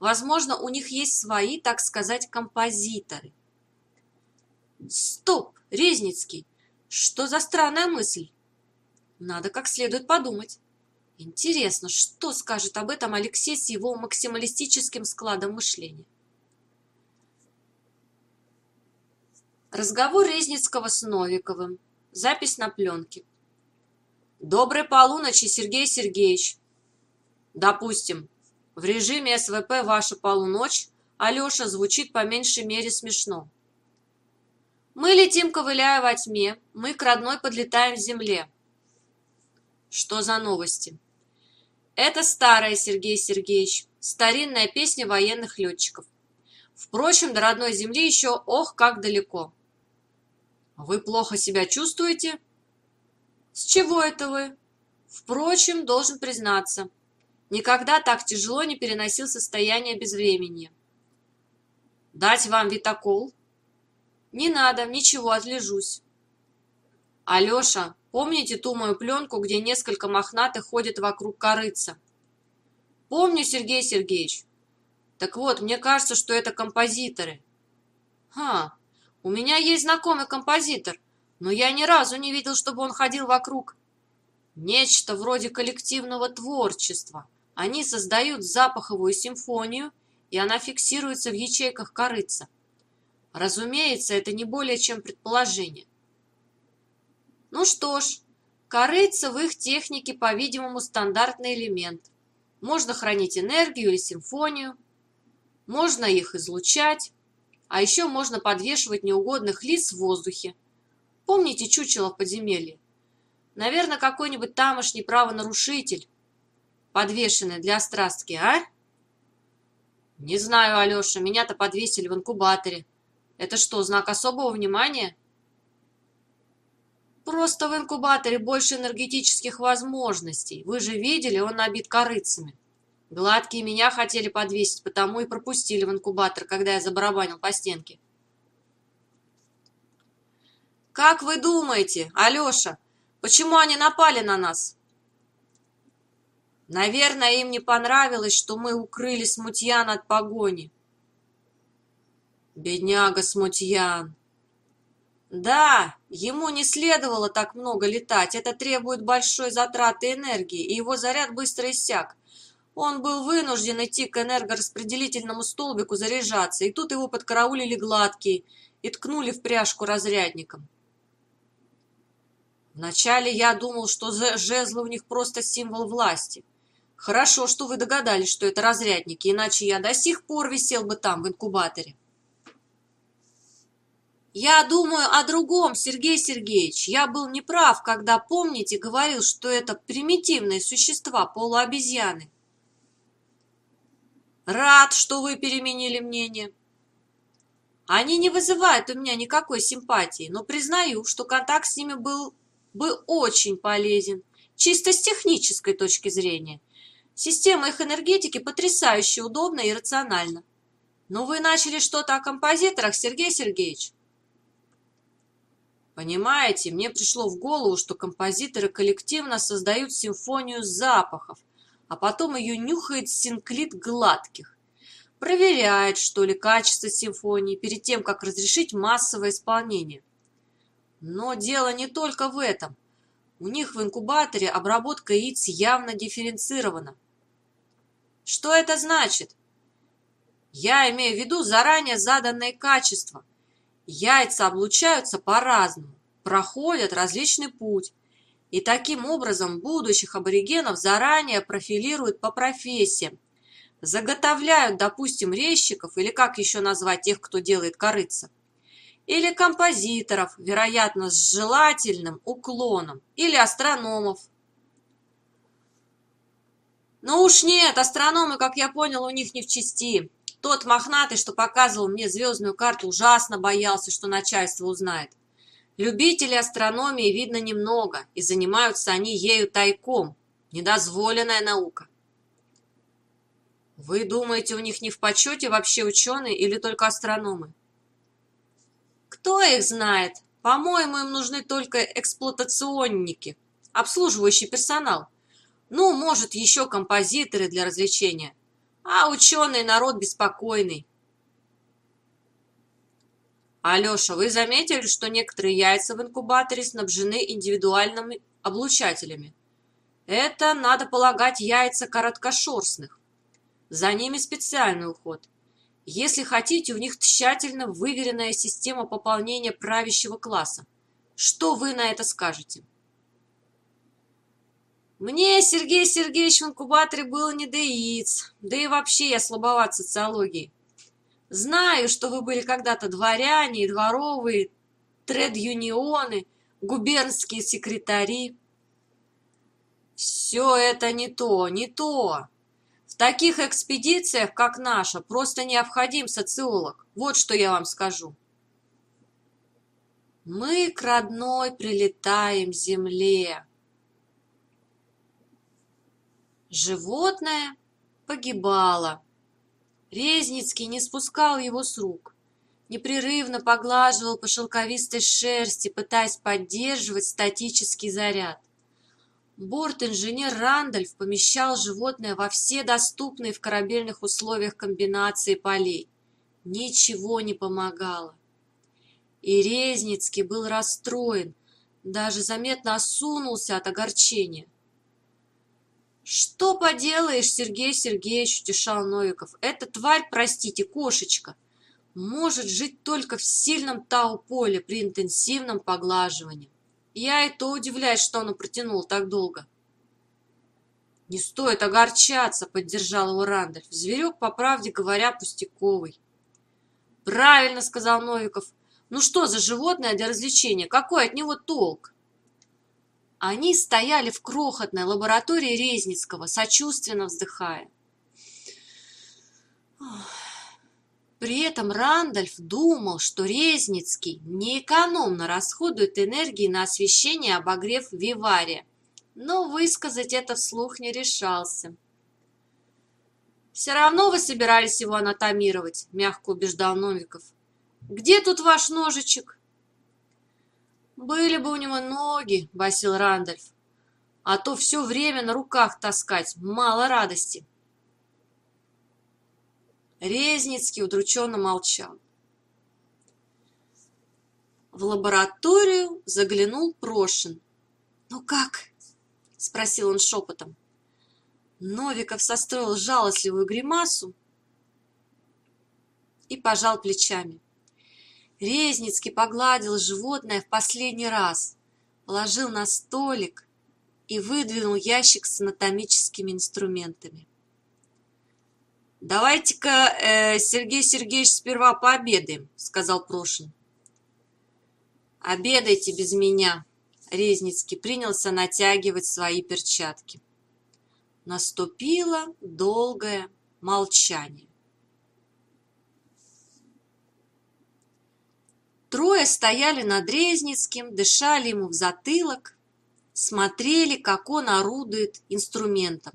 Возможно, у них есть свои, так сказать, композиторы. Стоп, Резницкий, что за странная мысль? Надо как следует подумать. Интересно, что скажет об этом Алексей с его максималистическим складом мышления? Разговор Резницкого с Новиковым. Запись на пленке. Доброй полуночи, Сергей Сергеевич. Допустим, в режиме СВП ваша полуночь, Алеша звучит по меньшей мере смешно. Мы летим, ковыляя во тьме, мы к родной подлетаем в земле. Что за новости? Это старая, Сергей Сергеевич, старинная песня военных летчиков. Впрочем, до родной земли еще ох, как далеко. Вы плохо себя чувствуете? С чего это вы? Впрочем, должен признаться, никогда так тяжело не переносил состояние безвременья. Дать вам витакол? Не надо, ничего, отлежусь. Алеша, помните ту мою пленку, где несколько мохнатых ходят вокруг корыца? Помню, Сергей Сергеевич. Так вот, мне кажется, что это композиторы. Ха, у меня есть знакомый композитор, но я ни разу не видел, чтобы он ходил вокруг. Нечто вроде коллективного творчества. Они создают запаховую симфонию, и она фиксируется в ячейках корыца. Разумеется, это не более чем предположение. Ну что ж, корыца в их технике, по-видимому, стандартный элемент. Можно хранить энергию или симфонию, можно их излучать, а еще можно подвешивать неугодных лиц в воздухе. Помните чучело в подземелье? Наверное, какой-нибудь тамошний правонарушитель, подвешенный для страстки, а? Не знаю, Алеша, меня-то подвесили в инкубаторе. Это что, знак особого внимания? Просто в инкубаторе больше энергетических возможностей. Вы же видели, он набит корыцами. Гладкие меня хотели подвесить, потому и пропустили в инкубатор, когда я забарабанил по стенке. Как вы думаете, Алеша, почему они напали на нас? Наверное, им не понравилось, что мы укрыли Смутьяна от погони. Бедняга Смутьян. Да, ему не следовало так много летать, это требует большой затраты энергии, и его заряд быстро иссяк. Он был вынужден идти к энергораспределительному столбику заряжаться, и тут его подкараулили гладкие и ткнули в пряжку разрядником. Вначале я думал, что жезлы у них просто символ власти. Хорошо, что вы догадались, что это разрядники, иначе я до сих пор висел бы там, в инкубаторе. Я думаю о другом, Сергей Сергеевич. Я был неправ, когда, помните, говорил, что это примитивные существа, полуобезьяны. Рад, что вы переменили мнение. Они не вызывают у меня никакой симпатии, но признаю, что контакт с ними был бы очень полезен, чисто с технической точки зрения. Система их энергетики потрясающе удобна и рациональна. Но вы начали что-то о композиторах, Сергей Сергеевич. Понимаете, мне пришло в голову, что композиторы коллективно создают симфонию запахов, а потом ее нюхает синклит гладких. Проверяет, что ли, качество симфонии перед тем, как разрешить массовое исполнение. Но дело не только в этом. У них в инкубаторе обработка яиц явно дифференцирована. Что это значит? Я имею в виду заранее заданное качество. Яйца облучаются по-разному, проходят различный путь, и таким образом будущих аборигенов заранее профилируют по профессиям, заготовляют, допустим, резчиков, или как еще назвать тех, кто делает корыца, или композиторов, вероятно, с желательным уклоном, или астрономов. Ну уж нет, астрономы, как я понял, у них не в чести. Тот мохнатый, что показывал мне звездную карту, ужасно боялся, что начальство узнает. Любителей астрономии видно немного, и занимаются они ею тайком. Недозволенная наука. Вы думаете, у них не в почете вообще ученые или только астрономы? Кто их знает? По-моему, им нужны только эксплуатационники, обслуживающий персонал. Ну, может, еще композиторы для развлечения. А ученый народ беспокойный. Алеша, вы заметили, что некоторые яйца в инкубаторе снабжены индивидуальными облучателями? Это, надо полагать, яйца короткошерстных. За ними специальный уход. Если хотите, у них тщательно выверенная система пополнения правящего класса. Что вы на это скажете? Мне, Сергей Сергеевич, в инкубаторе было не до яиц, да и вообще я слабоват социологии. Знаю, что вы были когда-то дворяне и дворовые, тред-юнионы, губернские секретари. Все это не то, не то. Таких экспедициях, как наша, просто необходим социолог. Вот что я вам скажу. Мы к родной прилетаем земле. Животное погибало. Резницкий не спускал его с рук, непрерывно поглаживал по шелковистой шерсти, пытаясь поддерживать статический заряд. Борт-инженер Рандольф помещал животное во все доступные в корабельных условиях комбинации полей. Ничего не помогало. И Резницкий был расстроен, даже заметно осунулся от огорчения. «Что поделаешь, Сергей Сергеевич?» – утешал Новиков. «Эта тварь, простите, кошечка, может жить только в сильном тау-поле при интенсивном поглаживании. Я и то удивляюсь, что оно протянуло так долго». «Не стоит огорчаться», – поддержал его Рандольф. «Зверек, по правде говоря, пустяковый». «Правильно», – сказал Новиков. «Ну что за животное для развлечения? Какой от него толк?» Они стояли в крохотной лаборатории Резницкого, сочувственно вздыхая. При этом Рандольф думал, что Резницкий неэкономно расходует энергии на освещение и обогрев Вивария, но высказать это вслух не решался. «Все равно вы собирались его анатомировать», – мягко убеждал Новиков. «Где тут ваш ножичек?» «Были бы у него ноги», — басил Рандольф, «а то все время на руках таскать, мало радости». Резницкий удрученно молчал. В лабораторию заглянул Прошин. «Ну как?» — спросил он шепотом. Новиков состроил жалостливую гримасу и пожал плечами. Резницкий погладил животное в последний раз, положил на столик и выдвинул ящик с анатомическими инструментами. «Давайте-ка, э, Сергей Сергеевич, сперва пообедаем», — сказал Прошин. «Обедайте без меня», — Резницкий принялся натягивать свои перчатки. Наступило долгое молчание. Трое стояли над Резницким, дышали ему в затылок, смотрели, как он орудует инструментом.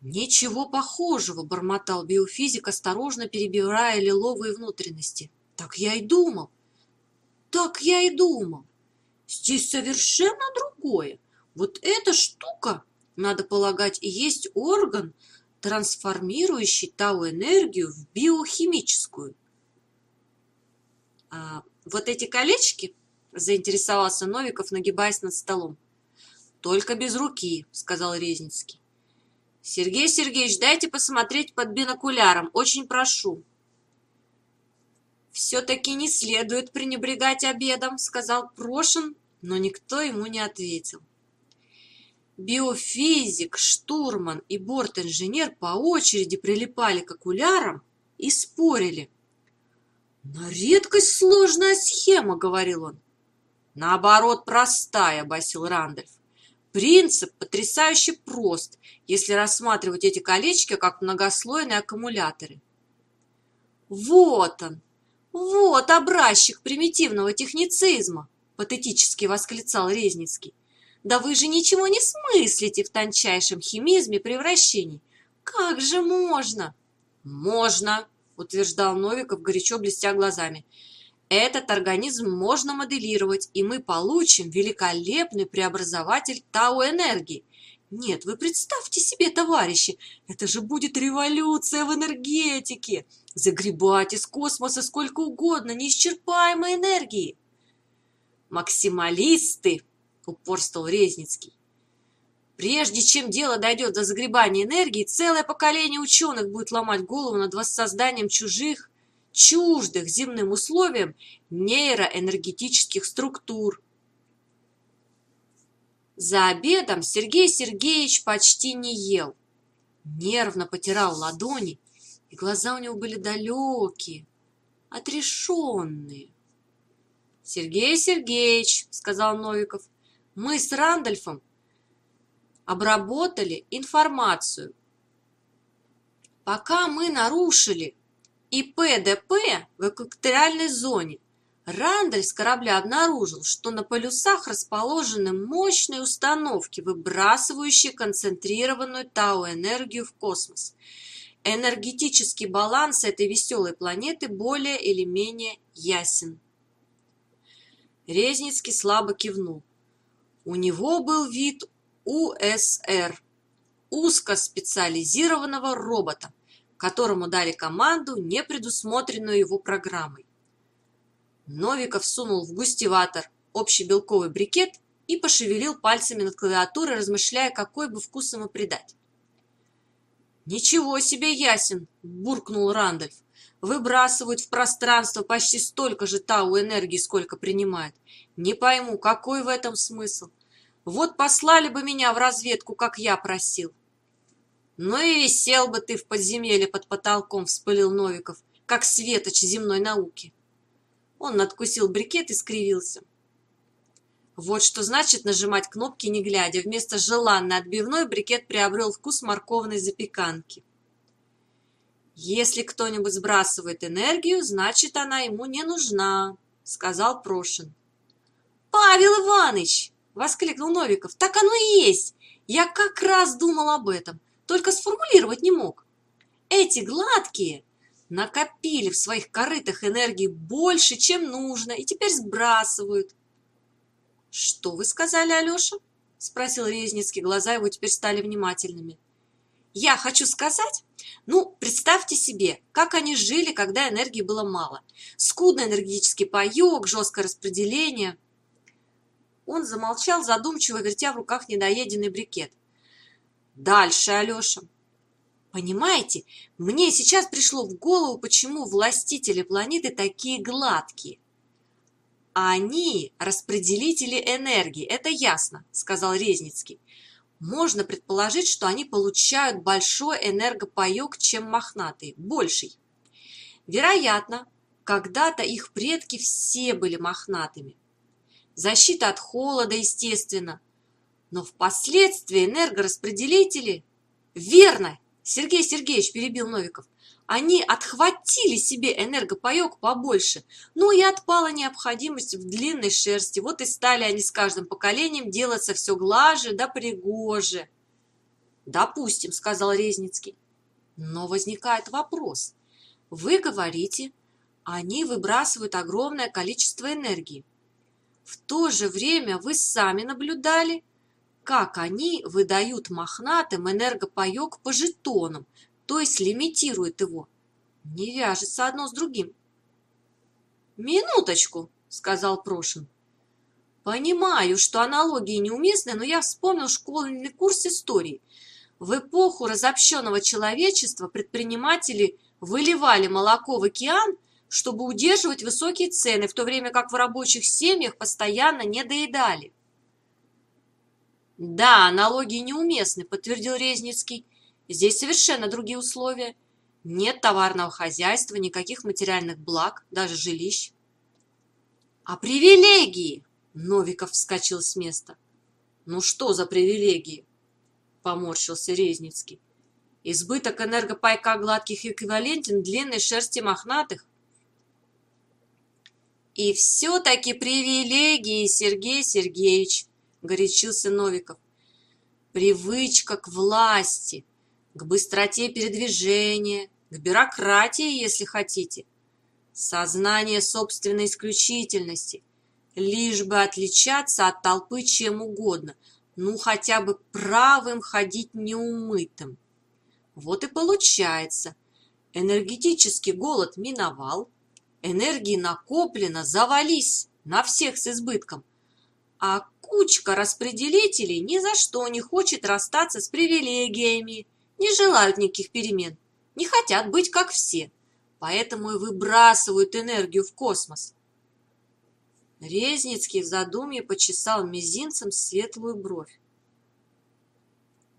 «Ничего похожего», — бормотал биофизик, осторожно перебирая лиловые внутренности. «Так я и думал! Так я и думал! Здесь совершенно другое. Вот эта штука, надо полагать, есть орган, трансформирующий тау-энергию в биохимическую. А, вот эти колечки, заинтересовался Новиков, нагибаясь над столом. Только без руки, сказал Резницкий. Сергей Сергеевич, дайте посмотреть под бинокуляром, очень прошу. Все-таки не следует пренебрегать обедом, сказал Прошин, но никто ему не ответил. Биофизик, штурман и борт-инженер по очереди прилипали к окулярам и спорили – «На редкость сложная схема», — говорил он. «Наоборот, простая», — басил Рандольф. «Принцип потрясающе прост, если рассматривать эти колечки как многослойные аккумуляторы». «Вот он! Вот образчик примитивного техницизма!» — патетически восклицал Резницкий. «Да вы же ничего не смыслите в тончайшем химизме превращений! Как же можно?» «Можно!» утверждал Новиков, горячо блестя глазами. Этот организм можно моделировать, и мы получим великолепный преобразователь тау-энергии. Нет, вы представьте себе, товарищи, это же будет революция в энергетике. Загребать из космоса сколько угодно неисчерпаемой энергии. Максималисты, упорствовал Резницкий. Прежде чем дело дойдет до загребания энергии, целое поколение ученых будет ломать голову над воссозданием чужих, чуждых земным условиям нейроэнергетических структур. За обедом Сергей Сергеевич почти не ел. Нервно потирал ладони, и глаза у него были далекие, отрешенные. «Сергей Сергеевич», — сказал Новиков, — «мы с Рандольфом обработали информацию. Пока мы нарушили ИПДП в экваториальной зоне, Рандаль с корабля обнаружил, что на полюсах расположены мощные установки, выбрасывающие концентрированную тау-энергию в космос. Энергетический баланс этой веселой планеты более или менее ясен. Резницкий слабо кивнул. У него был вид УСР – узкоспециализированного робота, которому дали команду, не предусмотренную его программой. Новиков сунул в густиватор общебелковый брикет и пошевелил пальцами над клавиатурой, размышляя, какой бы вкус ему придать. «Ничего себе ясен!» – буркнул Рандольф. «Выбрасывают в пространство почти столько же тау энергии, сколько принимают. Не пойму, какой в этом смысл? Вот послали бы меня в разведку, как я просил». «Ну и висел бы ты в подземелье под потолком», – вспылил Новиков, как светоч земной науки. Он надкусил брикет и скривился. Вот что значит нажимать кнопки не глядя. Вместо желанной отбивной брикет приобрел вкус морковной запеканки. «Если кто-нибудь сбрасывает энергию, значит, она ему не нужна», — сказал Прошин. «Павел Иванович!» — воскликнул Новиков. «Так оно и есть! Я как раз думал об этом, только сформулировать не мог. Эти гладкие накопили в своих корытах энергии больше, чем нужно, и теперь сбрасывают. «Что вы сказали, Алеша?» – спросил Резницкий, глаза его теперь стали внимательными. «Я хочу сказать, ну, представьте себе, как они жили, когда энергии было мало. Скудный энергетический паек, жесткое распределение». Он замолчал, задумчиво вертя в руках недоеденный брикет. «Дальше, Алеша». «Понимаете, мне сейчас пришло в голову, почему властители планеты такие гладкие. Они распределители энергии, это ясно, сказал Резницкий. Можно предположить, что они получают большой энергопаек, чем мохнатые, больший. Вероятно, когда-то их предки все были мохнатыми. Защита от холода, естественно. Но впоследствии энергораспределители... Верно, Сергей Сергеевич перебил Новиков. Они отхватили себе энергопаек побольше, ну и отпала необходимость в длинной шерсти. Вот и стали они с каждым поколением делаться все глаже да пригоже. «Допустим», — сказал Резницкий. Но возникает вопрос. Вы говорите, они выбрасывают огромное количество энергии. В то же время вы сами наблюдали, как они выдают мохнатым энергопаек по жетонам, то есть лимитирует его. Не вяжется одно с другим. «Минуточку», — сказал Прошин. «Понимаю, что аналогии неуместны, но я вспомнил школьный курс истории. В эпоху разобщенного человечества предприниматели выливали молоко в океан, чтобы удерживать высокие цены, в то время как в рабочих семьях постоянно не доедали. «Да, аналогии неуместны», — подтвердил Резницкий. Здесь совершенно другие условия. Нет товарного хозяйства, никаких материальных благ, даже жилищ. А привилегии? Новиков вскочил с места. Ну что за привилегии? Поморщился Резницкий. Избыток энергопайка гладких эквивалентен длинной шерсти мохнатых. И все-таки привилегии, Сергей Сергеевич, горячился Новиков. Привычка к власти, к быстроте передвижения, к бюрократии, если хотите. Сознание собственной исключительности, лишь бы отличаться от толпы чем угодно, ну хотя бы правым ходить неумытым. Вот и получается, энергетический голод миновал, энергии накоплено, завались на всех с избытком, а кучка распределителей ни за что не хочет расстаться с привилегиями, не желают никаких перемен, не хотят быть как все, поэтому и выбрасывают энергию в космос. Резницкий в задумье почесал мизинцем светлую бровь.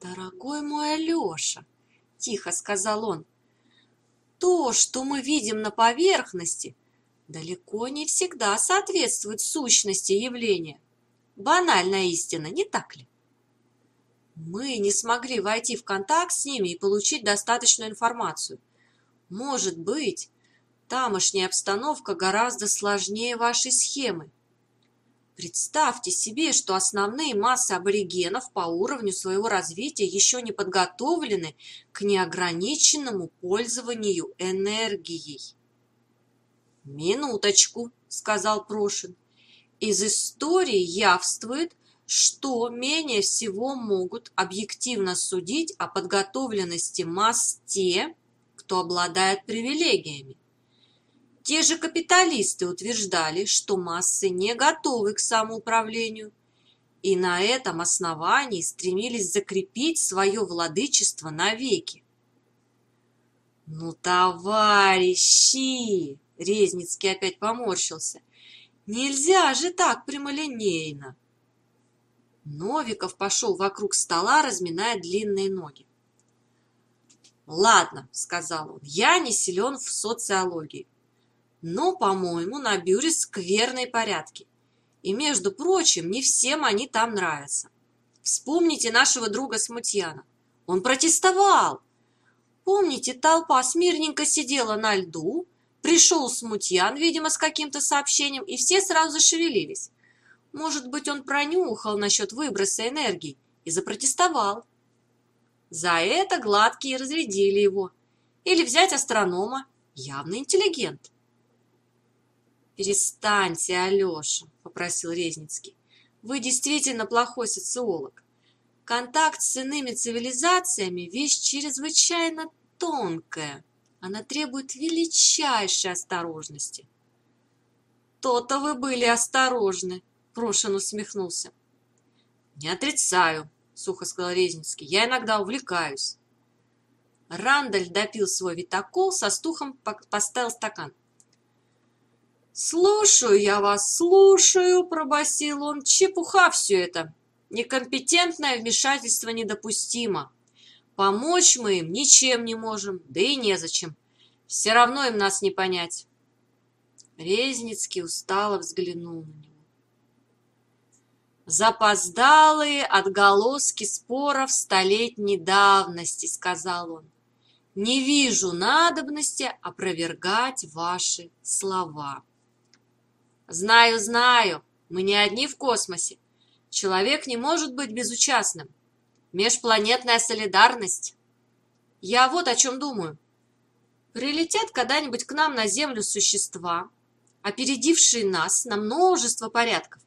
«Дорогой мой Алеша!» – тихо сказал он. «То, что мы видим на поверхности, далеко не всегда соответствует сущности явления. Банальная истина, не так ли?» Мы не смогли войти в контакт с ними и получить достаточную информацию. Может быть, тамошняя обстановка гораздо сложнее вашей схемы. Представьте себе, что основные массы аборигенов по уровню своего развития еще не подготовлены к неограниченному пользованию энергией. «Минуточку», — сказал Прошин. «Из истории явствует, что менее всего могут объективно судить о подготовленности масс те, кто обладает привилегиями. Те же капиталисты утверждали, что массы не готовы к самоуправлению, и на этом основании стремились закрепить свое владычество навеки. «Ну, товарищи!» — Резницкий опять поморщился. «Нельзя же так прямолинейно!» Новиков пошел вокруг стола, разминая длинные ноги. «Ладно», — сказал он, — «я не силен в социологии, но, по-моему, на Бюре скверные порядки. И, между прочим, не всем они там нравятся. Вспомните нашего друга Смутьяна. Он протестовал, Помните, толпа смирненько сидела на льду, пришел смутьян, видимо, с каким-то сообщением, и все сразу зашевелились. Может быть, он пронюхал насчет выброса энергии и запротестовал. За это гладкие разрядили его. Или взять астронома, явно интеллигент. «Перестаньте, Алеша», — попросил Резницкий. «Вы действительно плохой социолог. Контакт с иными цивилизациями – вещь чрезвычайно тонкая, она требует величайшей осторожности. То-то вы были осторожны, Прошин усмехнулся. Не отрицаю, сухо сказал Резницкий, я иногда увлекаюсь. Рандаль допил свой витакол, со стухом поставил стакан. «Слушаю я вас, слушаю», — пробасил он. «Чепуха все это. Некомпетентное вмешательство недопустимо. Помочь мы им ничем не можем, да и незачем. Все равно им нас не понять. Резницкий устало взглянул на него. Запоздалые отголоски споров столетней давности, сказал он. Не вижу надобности опровергать ваши слова. Знаю, знаю, мы не одни в космосе. Человек не может быть безучастным. Межпланетная солидарность. Я вот о чем думаю. Прилетят когда-нибудь к нам на Землю существа, опередившие нас на множество порядков.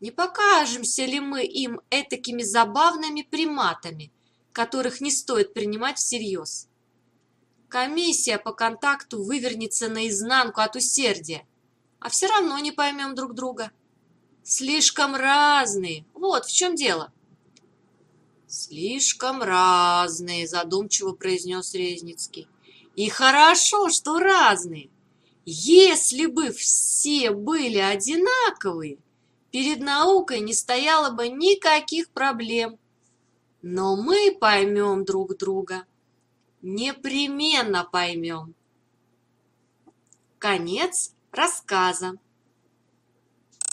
Не покажемся ли мы им этакими забавными приматами, которых не стоит принимать всерьез? Комиссия по контакту вывернется наизнанку от усердия, а все равно не поймем друг друга. Слишком разные, вот в чем дело. «Слишком разные», — задумчиво произнес Резницкий. «И хорошо, что разные. Если бы все были одинаковые, перед наукой не стояло бы никаких проблем. Но мы поймем друг друга. Непременно поймем». Конец рассказа.